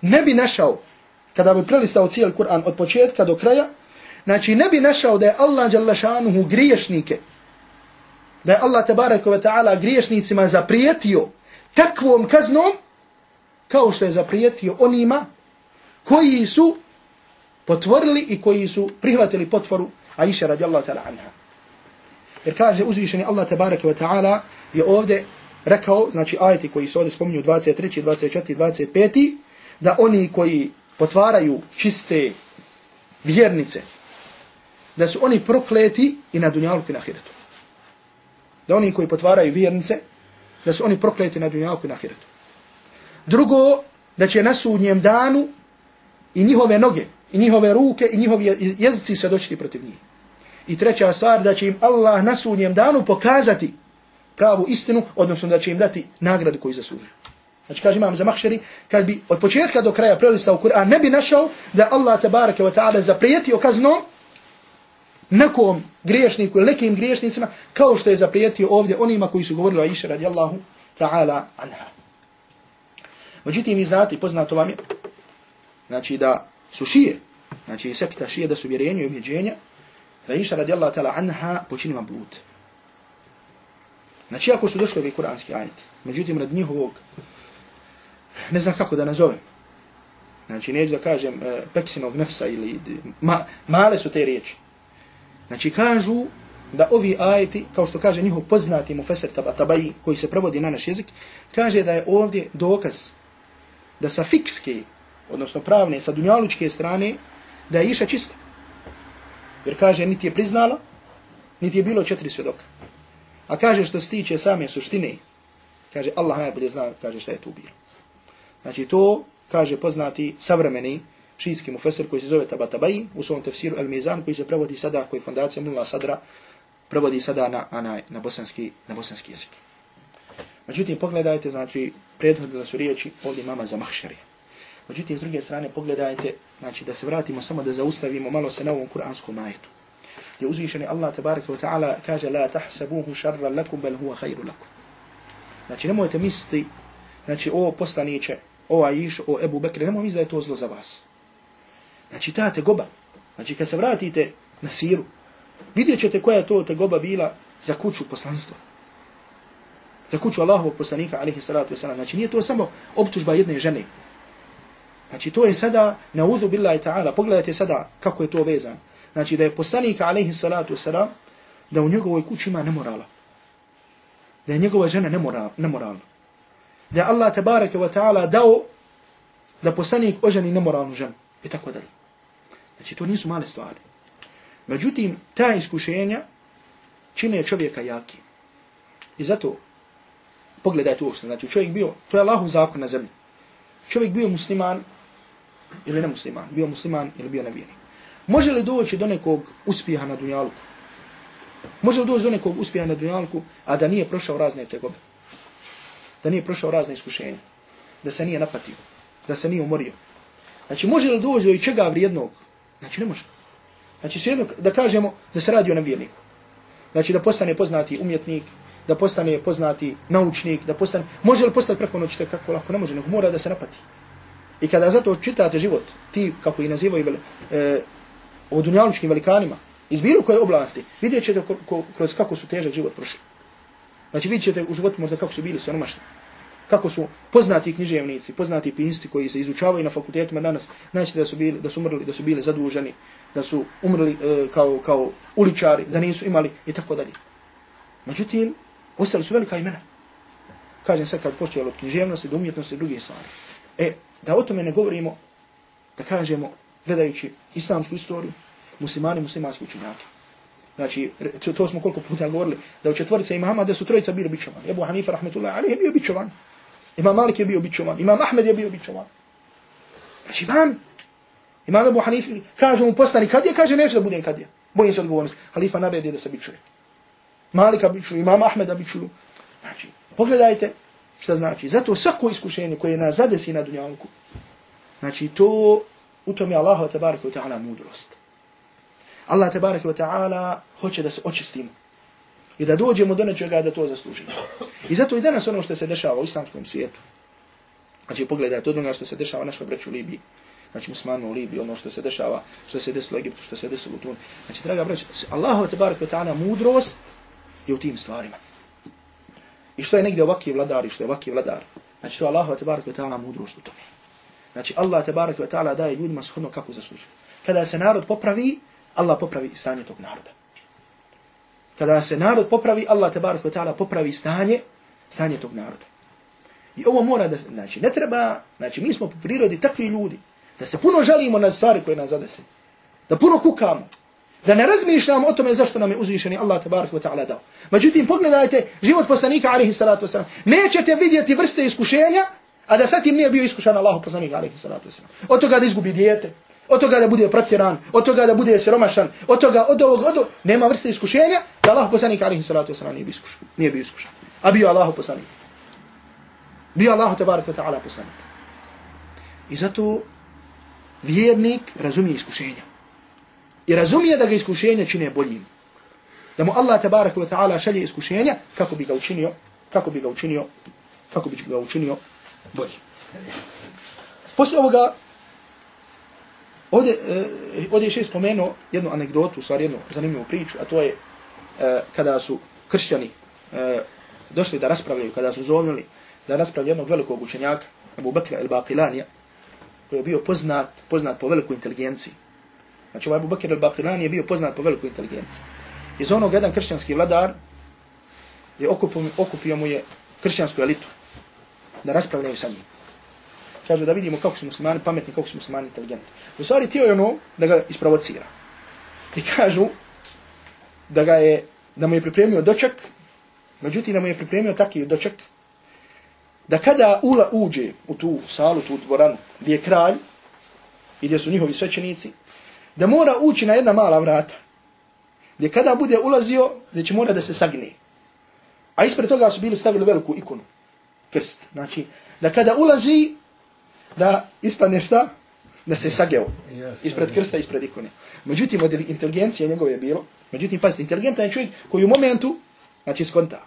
ne bi našao, kada bi prilistao cijel Kur'an od početka do kraja, znači ne bi našao da je Allah djelašanuhu griješnike, da je Allah tabarakove ta'ala griješnicima zaprijetio takvom kaznom, kao što je zaprijetio onima koji su potvorili i koji su prihvatili potvoru Aisha radijallahu ta'ala anha. Jer kaže uzvišeni Allah tabaraka wa ta'ala je ovdje rekao, znači ajeti koji su ovdje spominju 23, 24, 25, da oni koji potvaraju čiste vjernice, da su oni prokleti i na dunjalku i na hiretu. Da oni koji potvaraju vjernice, da su oni prokleti na dunjalku i na hiretu. Drugo, da će na sudnjem danu i njihove noge, i njihove ruke, i njihovi jezici se doćiti protiv njih. I treća stvar, da će im Allah na sudnjem danu pokazati pravu istinu, odnosno da će im dati nagradu koju zaslužuju. Znači, kaže imam za mahšeri, kad bi od početka do kraja prelistao Kur'an, ne bi našao da Allah tabaraka wa ta'ala zaprijetio kaznom nekom griješniku ili nekim griješnicima, kao što je zaprijetio ovdje onima koji su govorili o Aisha radijallahu ta'ala anha. Međutim, vi znate, poznato vam je, znači da su šije, znači sekta šije da su vjerenje i objeđenja, da Iša radijallahu ta'ala anha počinima blud. Znači, ako su došli ovi kuranski ajeti, međutim, rad njihovog, ne znam kako da nazovem, znači, neću da kažem e, peksinog nefsa ili, ma, male su te riječi. Znači, kažu da ovi ajeti, kao što kaže njihov poznati mu Tabatabaji, koji se provodi na naš jezik, kaže da je ovdje dokaz da sa fikske, odnosno pravne, sa dunjalučke strane, da je iša čista. Jer kaže, niti je priznala, niti je bilo četiri svjedoka. A kaže, što se tiče same suštine, kaže, Allah najbolje zna, kaže, šta je tu bilo. Znači, to, kaže, poznati savremeni šijski mufesir koji se zove Tabatabai, u svom tefsiru El Mizan, koji se prevodi sada, koji fondacija Mullah Sadra, prevodi sada na, na, na, bosanski, na bosanski jezik. Međutim, pogledajte, znači, prethodne su riječi ovdje mama za mahšarije. Međutim, s druge strane, pogledajte, znači da se vratimo samo da zaustavimo malo se na ovom kuranskom ajetu. je uzvišeni Allah tabaraka wa ta'ala kaže la tahsabuhu šarra lakum bel huwa khairu lakum. Znači nemojte misliti, znači o poslaniće, o Aiš, o Ebu Bekre, nemojte misliti da je to zlo za vas. Znači ta tegoba, znači kad se vratite na siru, vidjet ćete koja je to tegoba bila za kuću poslanstva. Za kuću Allahovog poslanika, alaihi salatu wasalam. Znači nije to samo optužba jedne žene. Znači to je sada, na uzu billahi ta'ala, pogledajte sada kako je to vezano. Znači da je poslanik alaihi salatu wasalam, da u njegovoj kući ima nemorala. Da je njegova žena nemoral, nemoralna. Da je Allah tabaraka wa ta'ala dao da poslanik oženi nemoralnu ženu. I tako dalje. Znači to nisu male stvari. Međutim, ta iskušenja čine čovjeka jaki. I zato, pogledajte uopšte, znači čovjek bio, to je Allahov zakon na zemlji. Čovjek bio musliman ili nemusliman, bio musliman ili bio nevijenik. Može li doći do nekog uspjeha na dunjalku? Može li doći do nekog uspjeha na dunjalku, a da nije prošao razne tegobe? Da nije prošao razne iskušenja? Da se nije napatio? Da se nije umorio? Znači, može li doći do čega vrijednog? Znači, ne može. Znači, svejedno da kažemo da se radi o nevjerniku. Znači, da postane poznati umjetnik, da postane poznati naučnik, da postane... Može li postati preko noći kako lako? Ne može, nego mora da se napati. I kada zato čitate život, ti, kako i nazivaju e, o dunjalučkim velikanima, iz bilo koje oblasti, vidjet ćete kroz kako su težak život prošli. Znači vidjet ćete u životu možda kako su bili siromašni. Kako su poznati književnici, poznati pinsti koji se izučavaju na fakultetima danas, znači da su bili, da su umrli, da su bili zaduženi, da su umrli e, kao, kao uličari, da nisu imali i tako dalje. Međutim, ostali su velika imena. Kažem sad kad počeo od književnosti do umjetnosti i drugih stvari. E, da o tome ne govorimo, da kažemo, gledajući islamsku istoriju, muslimani, muslimanski učenjaki. Znači, to smo koliko puta govorili, da u četvorica imama, da su trojica bili bićovani. Ebu Hanifa, rahmetullahi, ali je bio bićovan. Imam Malik je bio bićovan. Imam Ahmed je bio bićovan. Znači, imam, imam Ebu Hanifa, kaže mu postani kad je, kaže neću da budem kad je. Bojim se odgovornosti. Halifa naredi da se bićuje. Malika bićuju, imam Ahmeda bićuju. Znači, pogledajte šta znači. Zato svako iskušenje koje nas zadesi na dunjavku, znači to, u tom je Allah tabaraka wa ta'ala mudrost. Allah tabaraka wa ta'ala hoće da se očistimo. I da dođemo do nečega da to zaslužimo. I zato i danas ono što se dešava u islamskom svijetu, znači pogledajte od onoga što se dešava našoj breću u Libiji, znači musmanu u Libiji, ono što se dešava, što se desilo u Egiptu, što se desilo u Tun. Znači, draga breću, Allah tabaraka wa ta'ala mudrost je u tim stvarima. I što je negdje ovaki vladar i što je ovaki vladar. Znači to je Allah tabarak wa ta'ala mudrost u tome. Znači Allah tabarak wa ta'ala daje ljudima shodno kako zaslužuju. Kada se narod popravi, Allah popravi stanje tog naroda. Kada se narod popravi, Allah tabarak wa ta'ala popravi stanje, stanje tog naroda. I ovo mora da, znači, ne treba, znači, mi smo po prirodi takvi ljudi, da se puno žalimo na stvari koje nas zadese. Da puno kukamo, da ne razmišljamo o tome zašto nam je uzvišeni Allah tabaraka wa ta'ala dao. Međutim, pogledajte život poslanika alaihi salatu wasalam. Nećete vidjeti vrste iskušenja, a da sad im nije bio iskušan Allah poslanika alaihi salatu wasalam. Od toga da izgubi dijete, od toga da bude protjeran, od toga da bude siromašan, od toga, od ovog, od ovog, nema vrste iskušenja, da Allah poslanika alaihi salatu wasalam nije bio iskušan. Nije bio iskušan. A bio Allah poslanik. Bio Allah tabaraka wa ta'ala poslanik. I zato vjernik razumije iskušenja i razumije da ga iskušenja čine boljim. Da mu Allah tabaraka wa ta'ala šalje iskušenja kako bi ga učinio, kako bi ga učinio, kako bi ga učinio boljim. Poslije ovoga, ovdje, eh, ovdje je še spomenuo jednu anegdotu, stvar jednu zanimljivu priču, a to je eh, kada su kršćani eh, došli da raspravljaju, kada su zovnili da raspravljaju jednog velikog učenjaka, Abu Bakra el-Baqilanija, koji je bio poznat, poznat po velikoj inteligenciji, Znači ovaj Abu Bakr al-Baqirani je bio poznat po velikoj inteligenciji. Iz onog jedan kršćanski vladar je okupio, okupio mu je kršćansku elitu da raspravljaju sa njim. Kažu da vidimo kako su muslimani pametni, kako su muslimani inteligentni. U stvari tio je ono da ga isprovocira. I kažu da ga je, da mu je pripremio doček, međutim da mu je pripremio taki doček, da kada ula uđe u tu salu, tu dvoranu, gdje je kralj i gdje su njihovi svećenici, da mora ući na jedna mala vrata. Gdje kada bude ulazio, gdje će mora da se sagne. A ispred toga su bili stavili veliku ikonu. Krst. Znači, da kada ulazi, da ispadne šta? da se sageo ispred krsta, ispred ikone. Međutim, od inteligencije njegove je bilo, međutim, pazite, inteligentan je čovjek koji u momentu, znači, skonta.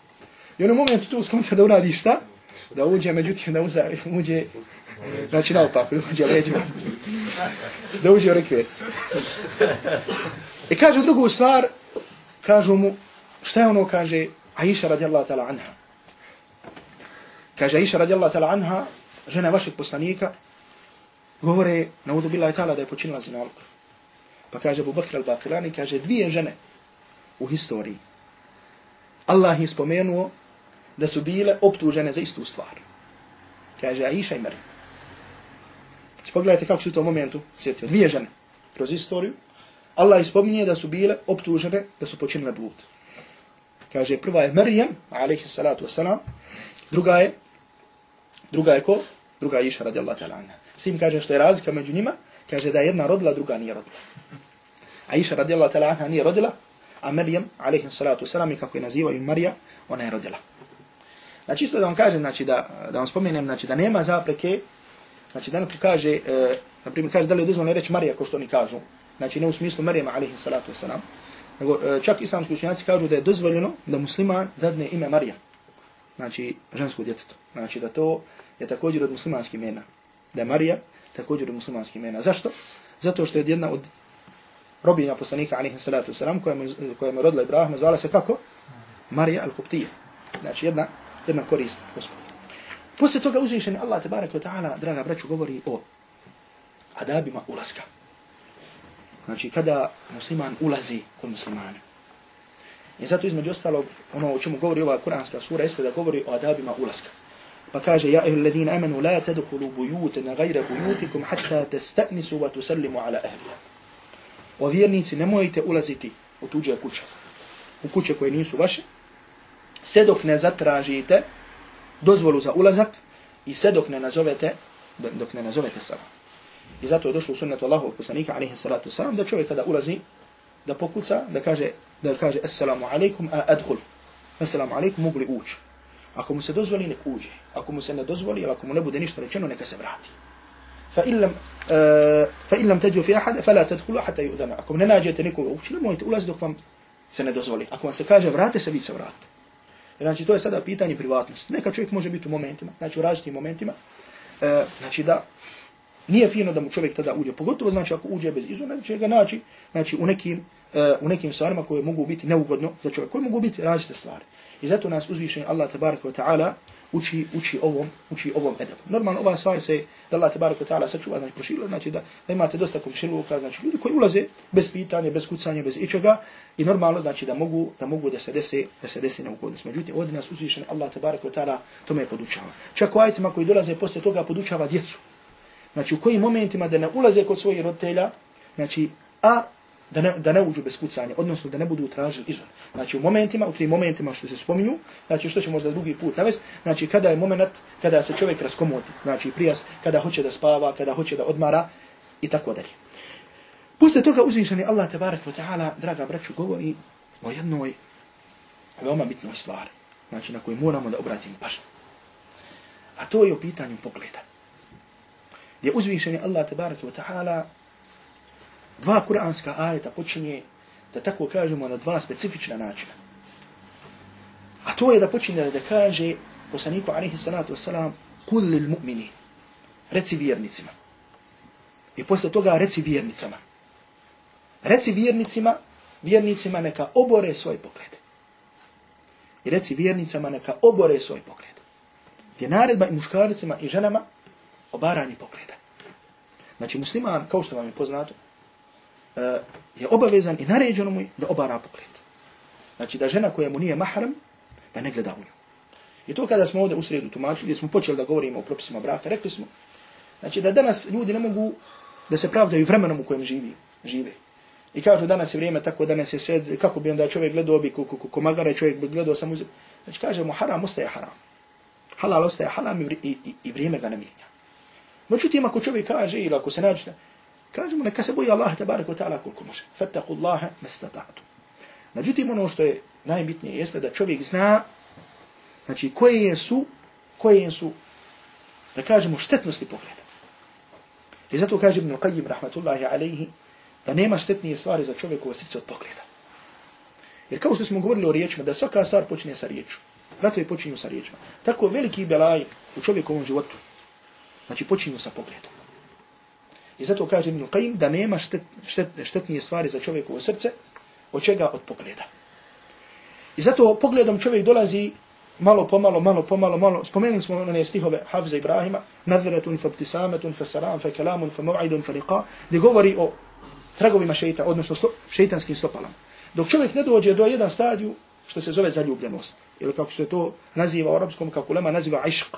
I on u momentu tu skonta da uradi šta? Da uđe, međutim, da uza, uđe, znači, naopako, da uđe leđima. Da uđe u rekvec. I kaže drugu stvar, kažu mu, šta je ono, kaže, Aisha radijallahu ta'ala anha. Kaže Aisha radijallahu ta'ala anha, žena vašeg poslanika, govore na udu bila je ta'ala da je počinila zinalog. Pa kaže Abu Bakr al-Bakirani, kaže dvije žene u historiji. Allah je spomenuo da su bile optužene za istu stvar. Kaže Aisha i Mary. Pogledajte kako se u tom momentu sjetio. Dvije žene kroz istoriju. Allah ispominje da su bile optužene da su počinile blud. Kaže prva je Marijem, alaihi salatu wasalam. Druga je, druga je ko? Druga je Iša radijallahu ta'ala anha. S tim kaže što je razlika među njima, kaže da je jedna rodila, druga nije rodila. A Iša radijallahu ta'ala anha nije rodila, a Marijem, alaihi salatu wasalam, i kako je nazivaju Marija, ona je rodila. Znači isto da vam kažem, znači da, da vam spomenem, znači da nema zapreke, znači da neko kaže, e, na primjer kaže da li je dozvoljno reći Marija ko što oni kažu, znači ne u smislu Marijama, alaihi salatu wasalam, nego e, čak islamski učenjaci kažu da je dozvoljeno da musliman dadne ime Marija, znači žensko djeteto. Znači da to je također od muslimanskih imena. Da je Marija također od muslimanskih imena. Zašto? Zato što je jedna od robinja poslanika, alaihi salatu wasalam, koja, koja je rodila Ibrahima, zvala se kako? Marija al-Kuptija. Znači jedna, jedna korist gospod. Poslije toga uzvišeni Allah, tabaraka wa ta'ala, draga braću, govori o adabima ulaska. Znači, kada musliman ulazi kod muslimana. I zato između ostalog, ono o čemu govori ova kuranska sura, jeste da govori o adabima ulaska. Pa kaže, ja ehu ladhina amanu, la tadhulu bujutena gajra bujutikum, hatta testanisu wa tusallimu ala ahliha. O vjernici, nemojte ulaziti u tuđe kuće, u kuće koje nisu vaše, sve dok ne zatražite dozvolu za ulazak i sve dok ne nazovete, dok ne nazovete salam. I zato je došlo u sunnetu Allahu poslanika alejhi salatu selam da čovjek kada ulazi da pokuca da kaže da kaže assalamu alejkum a adkhul. Assalamu alejkum mogu li ući. Ako mu se dozvoli nek uđe. Ako mu se ne dozvoli ili ako mu ne bude ništa rečeno neka se vrati. Fa illam uh, e, fa illam tajidu fi ahad fala tadkhulu hatta yu'dhana. Ako ne nađete nikoga ući, nemojte ulaziti dok vam se ne dozvoli. Ako vam se kaže vrate se, vi se vratite. Znači to je sada pitanje privatnosti. Neka čovjek može biti u momentima, znači u različitim momentima. e, znači da Nije fino da mu čovjek tada uđe, pogotovo znači ako uđe bez izuna, će ga naći znači, u nekim, e, u nekim stvarima koje mogu biti neugodno za čovjek, koje mogu biti različite stvari. I zato nas uzvišen Allah tabaraka wa ta'ala uči, uči ovom, uči ovom edabu. Normalno ova stvar se, da Allah tabaraka wa ta'ala sačuva, znači prošilo, znači da, da imate dosta komšiluka, znači ljudi koji ulaze bez pitanja, bez kucanja, bez ičega i normalno znači da mogu da mogu da se desi, da se desi neugodnost. Međutim, ovdje nas uzvišen Allah tabaraka wa ta'ala tome podučava. Čak u ajitima koji dolaze posle toga podučava djecu. Znači u kojim momentima da ne ulaze kod svojih roditelja, znači, a da ne, da ne uđu bez kucanja, odnosno da ne budu tražili izun. Znači u momentima, u tri momentima što se spominju, znači što će možda drugi put navest, znači kada je moment kada se čovjek raskomodi, znači prijas, kada hoće da spava, kada hoće da odmara i tako dalje. Posle toga uzvišeni Allah tabarak wa ta'ala, draga braću, govori o jednoj veoma bitnoj stvari, znači na kojoj moramo da obratimo pažnju. A to je o pitanju pogleda gdje uzvišeni Allah tabarak wa ta'ala dva kuranska ajeta počinje da tako kažemo na dva specifična načina. A to je da počinje da kaže poslaniku alaihi salatu wasalam kul lil mu'mini reci vjernicima. I posle toga reci vjernicama. Reci vjernicima, vjernicima neka obore svoj pogled. I reci vjernicama neka obore svoj pogled. Gdje naredba i muškaricima i ženama obaranje pogleda. Znači musliman, kao što vam je poznato, Eh, je obavezan i naređeno mu da obara pogled. Znači da žena koja mu nije mahram, da ne gleda u nju. I to kada smo ovdje u sredu tumačili, gdje smo počeli da govorimo o propisima braka, rekli smo, znači da danas ljudi ne mogu da se pravdaju vremenom u kojem živi, žive. I kažu danas je vrijeme tako, danas je sve, kako bi onda čovjek gledao bi, ko, ko, ko, ko magare čovjek bi gledao samo. Znači kažemo, haram ostaje haram. Halal ostaje haram i, i, i, i vrijeme ga ne mijenja. Međutim, ako čovjek kaže ili ako se nađe, kažemo neka se boji Allah tabarak wa ta'ala koliko može. Fattaku Allahe mestata'atu. Međutim, ono što je najbitnije jeste da čovjek zna znači koje su, koje su, da kažemo, štetnosti pogleda. I zato kaže Ibn Qayyim, rahmatullahi alaihi, da nema štetnije stvari za čovjekovo srce od pogleda. Jer kao što smo govorili o riječima, da svaka stvar počne sa riječu. Ratovi počinju sa riječima. Tako veliki belaj u čovjekovom životu, znači počinju sa pogledom. I zato kaže Ibn Qaim da nema štet, štet, štetnije stvari za čovjekovo srce, od čega od pogleda. I zato pogledom čovjek dolazi malo pomalo, malo pomalo, malo. Spomenuli smo one stihove Hafza Ibrahima, nadveretun fa btisametun fa salam fa kalamun fa mu'idun fa liqa, gdje govori o tragovima šeita, odnosno sto, šeitanskim stopalama. Dok čovjek ne dođe do jedan stadiju što se zove zaljubljenost, ili kako se to naziva u arapskom, kako lema naziva išq,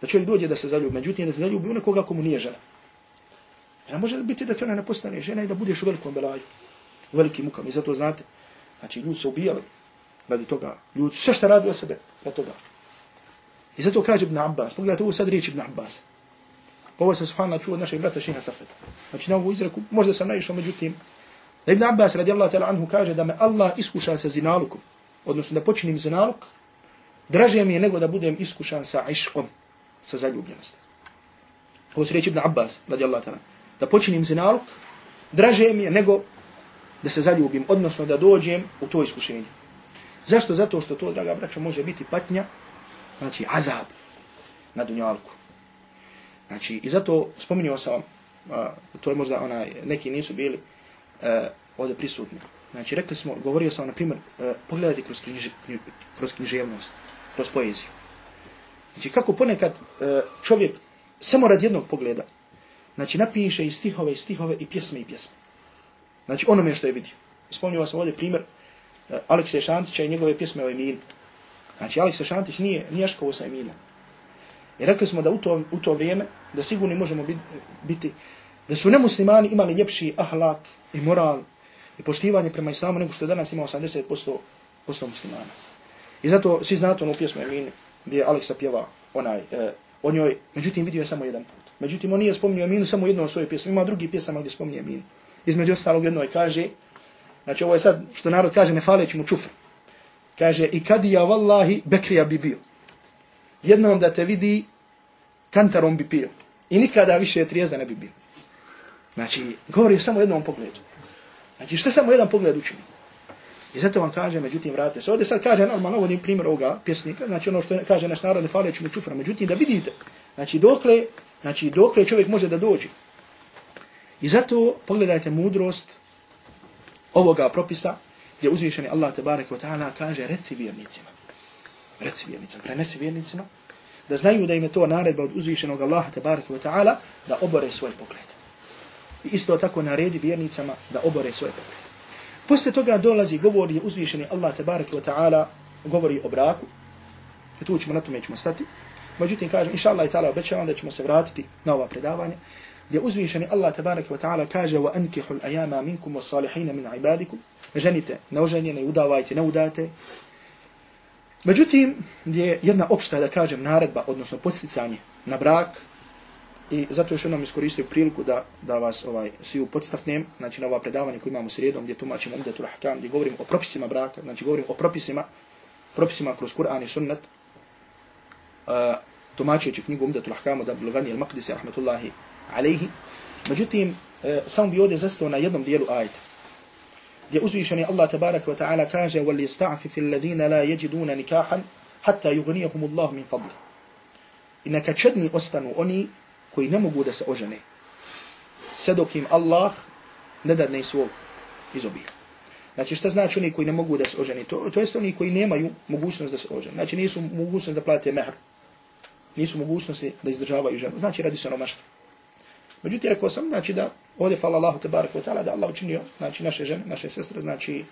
da čovjek dođe da se zaljubi, međutim da se zaljubi u nekoga komu nije žena. Ne može biti da ti ona ne postane žena i da budeš u velikom belaju, u velikim mukama. I zato znate, znači ljudi su ubijali radi toga. Ljudi sve što radi o sebe radi toga. I zato kaže Ibn Abbas, pogledajte ovo sad riječ Ibn Abbas. Ovo se subhanallah čuo od našeg brata Šeha Safeta. Znači na ovu izreku možda sam naišao, međutim, da Ibn Abbas radijallahu ta'ala anhu kaže da me Allah iskuša sa zinalukom, odnosno da počinim zinaluk, draže mi je nego da budem iskušan sa iškom, sa zaljubljenosti. Ovo se reći Ibn Abbas radijallahu ta'ala. Da počinim zinaluk, draže mi je nego da se zaljubim, odnosno da dođem u to iskušenje. Zašto? Zato što to, draga braća, može biti patnja, znači azab na dunjalku. Znači, i zato spominjao sam vam, a, to je možda onaj, neki nisu bili a, e, ovdje prisutni. Znači, rekli smo, govorio sam, na primjer, a, pogledajte kroz, knjiž, kroz književnost, kroz poeziju. Znači, kako ponekad a, čovjek samo rad jednog pogleda, znači, napiše i stihove, i stihove, i pjesme, i pjesme. Znači, onome što je vidio. Spominjao sam ovdje primjer, e, Alekse Šantića i njegove pjesme o Eminu. Znači, Alekse Šantić nije, nije škovo sa Eminom. I rekli smo da u to, u to vrijeme, da sigurno možemo biti, da su nemuslimani imali ljepši ahlak i moral i poštivanje prema islamu nego što danas ima 80% posto muslimana. I zato svi znate onu pjesmu Emine, gdje Aleksa pjeva onaj, eh, o njoj, međutim vidio je samo jedan put. Međutim, on nije spominio Eminu samo jednu svoju pjesmu, ima drugi pjesama gdje spominje Eminu. Između ostalog jednoj kaže, Znači ovo je sad što narod kaže ne faleći mu čufr. Kaže i kad ja vallahi bekrija bi bio. Jednom da te vidi kantarom bi pio. I nikada više trijeza ne bi bio. Znači govori samo jednom pogledu. Znači što samo jedan pogled učini. I zato vam kaže, međutim, vratite se. Ovdje sad kaže, normalno, vodim primjer ovoga pjesnika, znači ono što kaže naš narod, ne faleći mu čufra. Međutim, da vidite, znači dokle, znači dokle čovjek može da dođe. I zato pogledajte mudrost ovoga propisa gdje uzvišeni Allah tabaraka wa ta'ala kaže reci vjernicima. Reci vjernicima, prenesi vjernicima da znaju da im je to naredba od uzvišenog Allaha tabaraka wa ta'ala da obore svoj pogled. I isto tako naredi vjernicama da obore svoj pogled. Posle toga dolazi govori uzvišeni Allah tabaraka wa ta'ala govori o braku. I tu ćemo na tome ćemo stati. Međutim, kažem, inša Allah i ta'ala obećavam da ćemo se vratiti na ova predavanja gdje uzvišeni Allah tabaraka wa ta'ala kaže wa ankihul ayama minkum مِنْ عِبَادِكُمْ min ibadikum ženite, neoženjene, udavajte, ne udate. Međutim, gdje je jedna opšta, da kažem, naredba, odnosno podsticanje na brak, i zato još jednom iskoristio priliku da, da vas ovaj svi podstaknem, znači na ova predavanja koje imamo srijedom, gdje tumačimo umdetul ahkam, gdje govorim o propisima braka, znači govorim o propisima, propisima kroz Kur'an i sunnet, uh, tumačujući knjigu umdetul ahkam od Abdulgani al-Maqdisi, rahmetullahi alejhi. Međutim, e, samo bi ovdje zastao na jednom dijelu ajta. Gdje uzvišeni Allah tabaraka wa ta'ala kaže وَلْ يَسْتَعْفِفِ الَّذِينَ لَا يَجِدُونَ نِكَاحًا حَتَّى يُغْنِيَهُمُ اللَّهُ مِنْ فَضْلِ I neka čedni ostanu oni koji ne mogu da se ožene. Sve dok im Allah ne dadne svog izobija. Znači šta znači oni koji ne mogu da se oženi? To, to jest oni koji nemaju mogućnost da se ožene. Znači nisu mogućnost da plate mehr. Nisu mogućnosti da izdržavaju ženu. Znači radi se ono mašto. Međutim, rekao sam, znači da ovdje fala Allahu te barek wa ta'ala da Allah učinio, znači naše žene, naše sestre, znači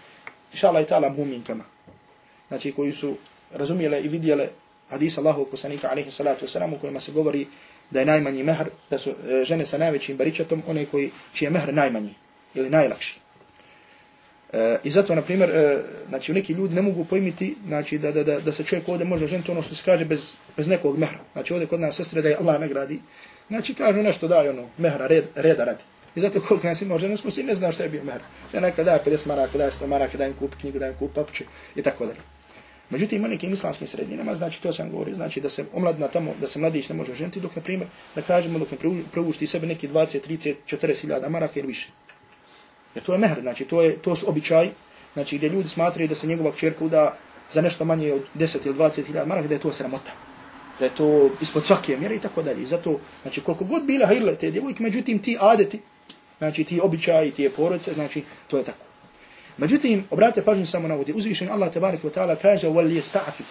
inša i ta'ala muminkama. Znači koji su razumijele i vidjele hadis Allahu kusanika alaihi salatu wasalam u kojima se govori da je najmanji mehr, da su e, žene sa najvećim baričatom, one koji, čiji je mehr najmanji ili najlakši. E, I zato, na primjer, e, znači, neki ljudi ne mogu pojmiti znači, da, da, da, da se čovjek ovdje može ženiti ono što se kaže bez, bez nekog mehra. Znači, ovdje kod nas sestre da je Allah nagradi, Znači, kažu nešto daj, ono, mehra, red, reda radi. I zato koliko nas ima žena, smo svi ne znao šta je bio mehr. Žena kada daje 50 maraka, daje 100 maraka, daje kup knjigu, daje kup papuće i tako dalje. Međutim, ima nekim islamskim sredinama, znači to sam govorio, znači da se omladna tamo, da se mladić ne može ženiti, dok, na primjer, da kažemo, dok ne preušti sebe neki 20, 30, 40 hiljada maraka ili više. Jer to je mehr, znači to, je, to su običaj, znači gdje ljudi smatraju da se njegova kćerka uda za nešto manje od 10 ili 20 hiljada maraka, da je to sramota. Da je to ispod svake mjere i tako dalje. Zato, znači koliko god bila hajle te djevojke, međutim ti adeti, znači ti običaji, ti je porodice, znači to je tako. Međutim, obratite pažnju samo na ovdje. Uzvišen Allah tabarik wa ta'ala kaže wal yasta'fi.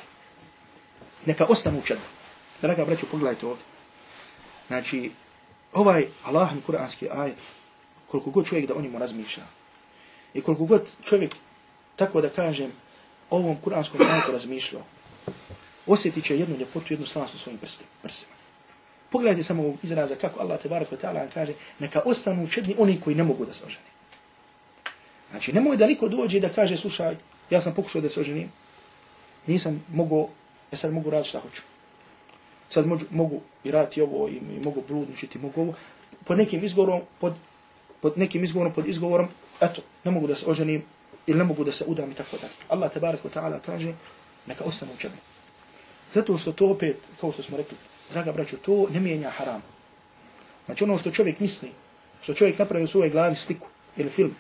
Neka ostanu čed. Draga braću, pogledajte ovdje. Znači, ovaj Allahom kuranski ajet, koliko god čovjek da o njemu razmišlja, i koliko god čovjek, tako da kažem, ovom kuranskom ajetu razmišljao, osjetit će jednu ljepotu, jednu slanost u svojim prsima. Pogledajte samo ovog izraza kako Allah tebarak wa ta'ala kaže, neka ostanu čedni oni koji ne mogu da se oženi. Znači, nemoj da niko dođe da kaže, slušaj, ja sam pokušao da se oženim, nisam mogao, ja sad mogu raditi šta hoću. Sad mogu, mogu i raditi ovo, i, i mogu bludničiti, mogu ovo, pod nekim izgovorom, pod, pod nekim izgovorom, pod izgovorom, eto, ne mogu da se oženim, ili ne mogu da se udam i tako da. Allah te ta'ala kaže, neka ostanu u čemu. Zato što to opet, kao što smo rekli, draga braćo, to ne mijenja haram. Znači ono što čovjek misli, što čovjek napravi u svojoj glavi stiku ili film,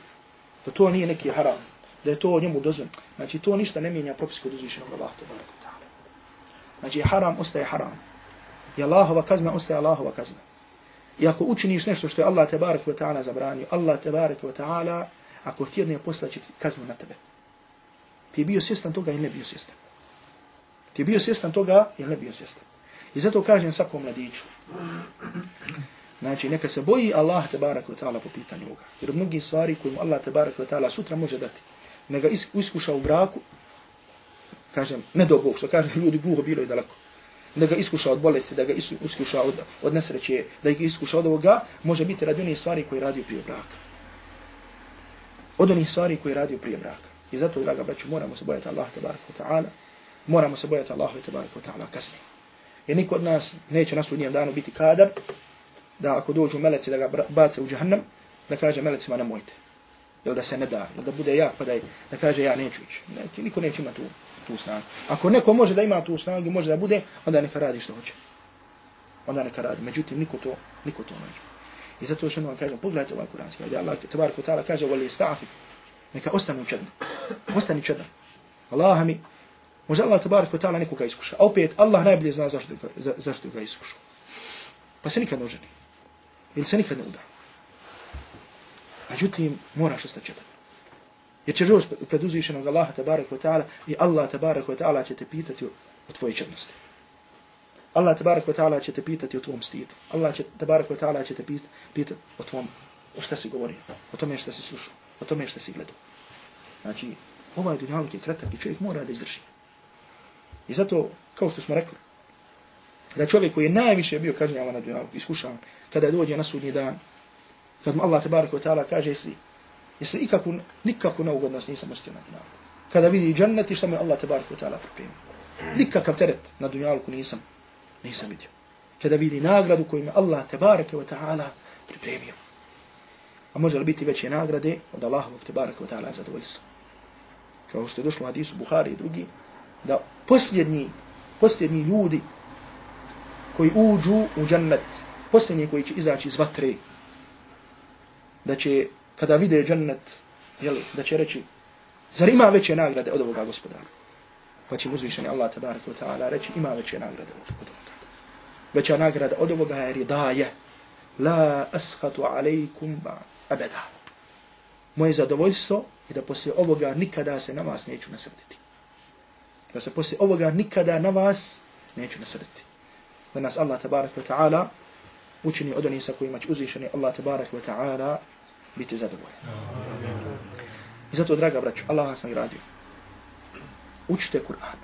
da to nije neki haram, da je to njemu dozvan. Znači to ništa ne mijenja propis kod uzvišenog Allaha tabaraka ta'ala. Znači haram ostaje haram. I Allahova kazna ostaje Allahova kazna. I ako učiniš nešto što je Allah tabaraka ta'ala zabranio, Allah tabaraka ta'ala ako ti jedne poslaći kaznu na tebe. Ti je bio svjestan toga ili ne bio svjestan. Ti je bio svjestan toga ili ne bio svjestan. I zato kažem svakom mladiću. Znači, neka se boji Allah te ve ta'ala po pitanju ovoga. Jer mnogi stvari koje mu Allah te ve ta'ala sutra može dati, neka iskuša u braku, kažem, ne do Bog, što kažem, ljudi gluho bilo i daleko, da ga iskuša od bolesti, da ga iskuša od, od nesreće, da ga iskuša od ovoga, može biti radi onih stvari koje radio prije braka. Od onih stvari koje radio prije braka. I zato, draga braću, moramo se bojati Allah tabaraka ta'ala, moramo se bojati Allah tabaraka ta'ala kasnije. Jer niko od nas neće na sudnjem danu biti kadar, da ako dođu meleci da ga bace u džahannam, da kaže melecima nemojte. Ili da se ne da, ili da bude jak pa da, da kaže ja neću ići. Ne, niko neće imati tu snagu. Ako neko može da ima tu snagu, može da bude, onda neka radi što hoće. Onda neka radi. Međutim, niko to, niko to neće. I zato što vam kažem, pogledajte ovaj kuranski, gdje Allah tabaraka ta'ala kaže, voli stafi, neka ostanu čedan. Ostani čedan. Allah mi, može Allah tabaraka ta'ala nekoga iskuša. A opet, Allah najbolje zna zašto ga, za, zašto ga iskušao. Pa se nikad ne oženi ili se nikad ne uda. Međutim, moraš ostati čedan. Jer će živjeti pred uzvišenog Allaha tabarak wa ta'ala i Allah tabarak wa ta'ala će te pitati o tvojoj črnosti. Allah tabarak wa ta'ala će te pitati o tvom stidu. Allah će, tabarak wa ta'ala će te pitati pita o tvom, o šta si govorio, o tome šta si slušao, o tome šta si gledao. Znači, ovaj dunjalog je kratak i čovjek mora da izdrži. I zato, kao što smo rekli, da čovjek koji je najviše bio kažnjavan na dunjalog, iskušavan, kada dođe na sudnji dan, kad mu Allah tabarak wa ta'ala kaže jesi, jesli ikako, nikako neugodnost nisam ostio na dunjalku. Kada vidi džanneti šta mi Allah tabarak wa ta'ala pripremio. Nikakav teret na dunjalku nisam, nisam vidio. Kada vidi nagradu koju mi Allah tabarak wa ta'ala pripremio. A može li biti veće nagrade od Allahovog tabarak wa ta'ala zadovoljstva. Kao što je došlo u hadisu Buhari i drugi, da posljednji, posljednji ljudi koji uđu u džennet, posljednji koji će izaći iz vatre, da će, kada vide džennet, jeli, da će reći, zar ima veće nagrade od ovoga gospodara? Pa će uzvišeni Allah tabaraka wa ta'ala reći, ima veće nagrade od ovoga. Veća nagrada od ovoga je ridaje. La ashatu alaikum abeda. Moje zadovoljstvo je da poslije ovoga nikada se na vas neću nasrditi. Da se poslije ovoga nikada na vas neću nasrditi. Da nas Allah tabaraka wa ta'ala učini od onih sa kojima će uzvišeni Allah tabarak wa ta'ala biti zadovoljen. I zato, draga braću, Allah vas nagradio. Učite Kur'an.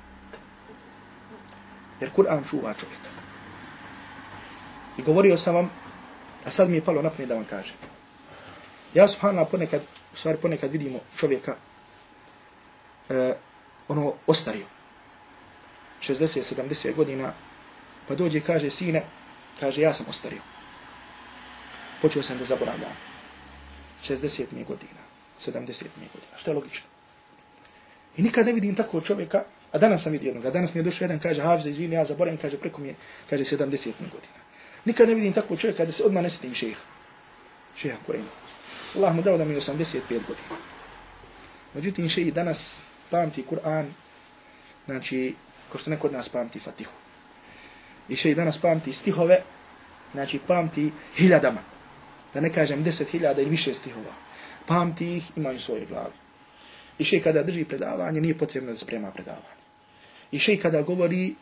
Jer Kur'an čuva čovjeka. I govorio sam vam, a sad mi je palo napne da vam kažem. Ja subhanallah ponekad, u stvari ponekad vidimo čovjeka, e, ono, ostario. 60-70 godina, pa dođe i kaže, sine, kaže, ja sam ostario. Počeo sam da zaboravljam. 60 godina, 70 godina, što je logično. I nikad ne vidim tako čovjeka A danas sam vidio jednog, a danas mi je došao jedan, kaže, Havza, izvini, ja zaboravim, kaže, preko mi je, kaže, 70 godina. Nikad ne vidim takvog čovjeka da se odmah ne sjetim šeha. Šeha Kurema. Allah mu dao da mi je 85 godina. Međutim, šeji danas pamti Kur'an, znači, ko što neko od nas pamti Fatihu. I šeji danas pamti stihove, znači pamti hiljadama. Da ne kažem deset hiljada ili više stihova. Pamti ih, imaju svoje glavi. I še kada drži predavanje, nije potrebno da sprema predavanje. I še kada govori,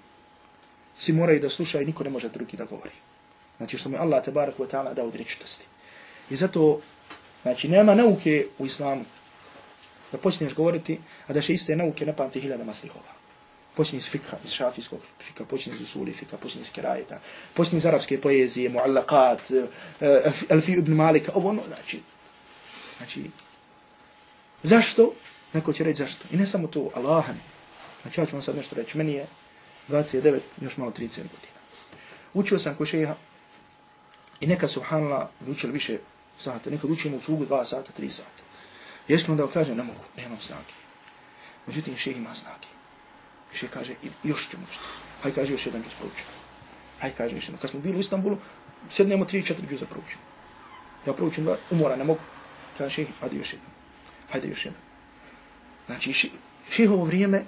si moraju da sluša i niko ne može drugi da govori. Znači što mu Allah te barak wa ta'ala dao odrećitosti. I zato, znači, nema nauke u islamu da počneš govoriti, a da še iste nauke ne pamti hiljadama stihova. Počni iz fikha, iz šafijskog fika, počni iz usuli fika, počni iz kerajeta, počni iz arapske poezije, muallakat, eh, eh, Alfi ibn Malika, ovo ono, znači, znači, zašto? Neko će reći zašto. I ne samo to, Allahan. Znači, ja ću vam sad nešto reći. Meni je 29, još malo 30 godina. Učio sam ko šeha i neka, subhanallah, učili više sata, nekad učimo u cugu 2 sata, 3 sata. Jesmo da kaže, ne mogu, nemam snage. Međutim, šeha ima snage. Še kaže, još ćemo učiti. Haj kaže, još jedan džuz proučimo. Haj kaže, još jedan. Kad smo bili u Istanbulu, sjednemo tri, četiri džuza proučimo. Ja proučim dva, umora, ne mogu. Kaže šeh, adi još jedan. Hajde još jedan. Znači, šehovo vrijeme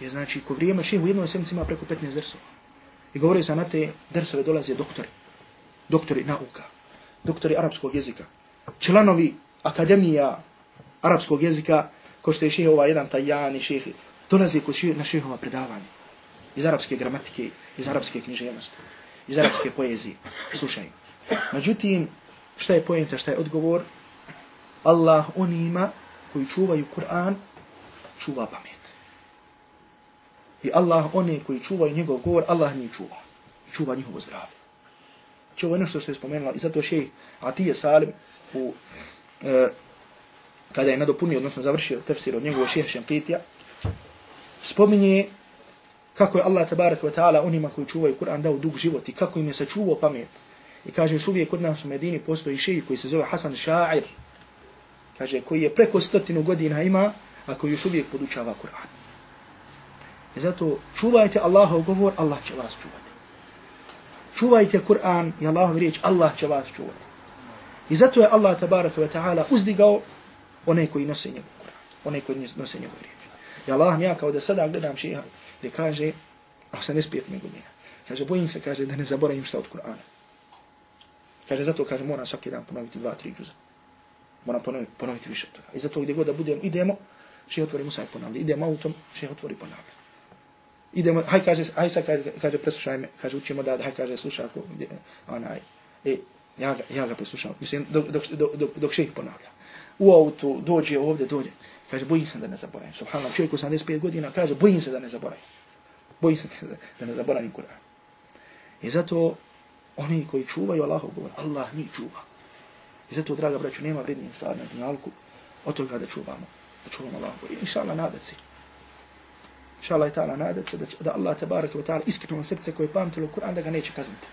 je, znači, ko vrijeme, šeh u jednoj sedmici ima preko 15 dersova. I govore se na te dersove dolaze doktori. Doktori nauka. Doktori arapskog jezika. Članovi akademija arapskog jezika, ko što je šehe ovaj jedan tajani šehe, dolaze kod še, na šehova predavanja. Iz arapske gramatike, iz arapske književnosti, iz arapske poezije. Slušaj. Međutim, šta je pojenta, šta je odgovor? Allah onima koji čuvaju Kur'an, čuva pamet. I Allah one koji čuvaju njegov govor, Allah njih čuva. I čuva njihovo zdravlje. Znači ovo je nešto što je spomenula. I zato šehe Atije Salim u e, kada je nadopunio, odnosno završio tefsir od njegovog šeha Šempitija, spominje kako je Allah tabarak wa ta'ala onima koji čuvaju Kur'an dao dug život i kako im je sačuvao pamet. I kaže, još uvijek kod nas u Medini postoji šeji koji se zove Hasan Ša'ir. Kaže, koji je preko stotinu godina ima, a koji još uvijek podučava Kur'an. I zato čuvajte Allahov govor, Allah će vas čuvati. Čuvajte Kur'an i Allahov riječ, Allah će vas čuvati. I zato je Allah tabaraka wa ta'ala uzdigao one koji nose njegov Kur'an, one koji nose njegov riječ. I Allah ja kao da sada gledam šeha gdje kaže, a se ne spijet mi godina, kaže, bojim se, kaže, da ne zaboravim šta od Kur'ana. Kaže, zato, kaže, mora svaki dan ponoviti dva, tri džuza. Mora ponoviti, ponoviti više toga. I zato gdje god da budem, idemo, šeha otvori Musa i ponavlja. Idemo autom, šeha otvori ponavlja. Idemo, haj kaže, haj sad kaže, kaže, preslušaj me, kaže, učimo da, haj kaže, slušaj, ako, onaj, e, ja ga, ja ga preslušam, mislim, dok, dok, dok, dok, dok šeha ponavlja. U autu, dođe ovdje, dođe. Kaže, bojim se da ne zaboravim. Subhanallah, čovjek 85 godina kaže, bojim se da ne zaboravim. Bojim se da ne zaboravim Kur'an. I zato oni koji čuvaju Allahov govor, Allah njih čuva. I zato, draga braću, nema vrednije stvari na dunjalku od toga da čuvamo. Da čuvamo Allahov govor. Inša Allah, nadat se. Inša Allah, ta'ala, nadat se da, da Allah, tabarak wa ta'ala, iskreno srce koje je pamtilo Kur'an, da ga neće kazniti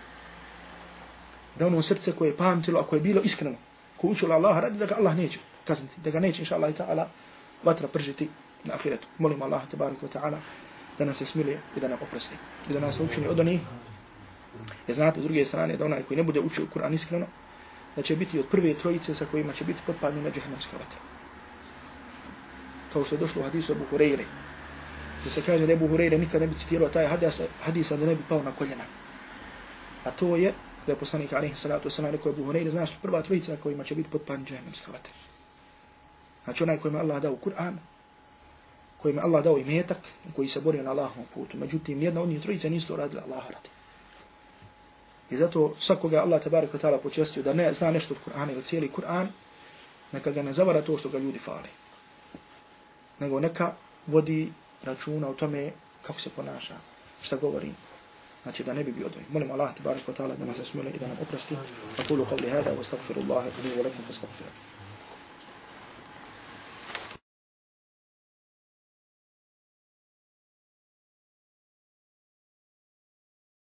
da ono srce koje je pamtilo, ako je bilo iskreno, ko učilo Allah radi, da ga Allah neće kazniti, da ga neće, inša Allah i ta'ala, vatra pržiti na ahiretu. Molim Allah tabaraka wa ta'ala, da nas je smilije i da nam oprosti. I da nas učini od onih, jer znate, s druge strane, da onaj koji ne bude učio Kur'an iskreno, da će biti od prve trojice sa kojima će biti potpadni na džahnemska vatra. Kao što je došlo u hadisu Abu Hureyre, gdje se kaže da Abu Hureyre nikad ne bi citirao taj hadisa, hadisa da ne bi pao na koljena. A to je da je poslanik alaihi salatu wasalam rekao Abu Hureyre, znaš li prva trojica kojima će biti potpan džahnemska vatra. Znači onaj kojima Allah dao Kur'an, kojima Allah dao imetak, koji se borio na Allahovom putu. Međutim, jedna od njih trojica nisu to radila Allah radi. I zato svakoga Allah tabarik wa ta'ala počestio da ne zna nešto od Kur'ana ili cijeli Kur'an, neka ga ne zavara to što ga ljudi fali. Nego neka vodi računa o tome kako se ponaša, šta govori, znači da ne bi bio doj. Molim Allah, tabarik wa ta'ala, da nas smili i da nam oprosti. Aqulu qavli hada, wa astagfirullaha, wa lakum, fa astagfirullaha.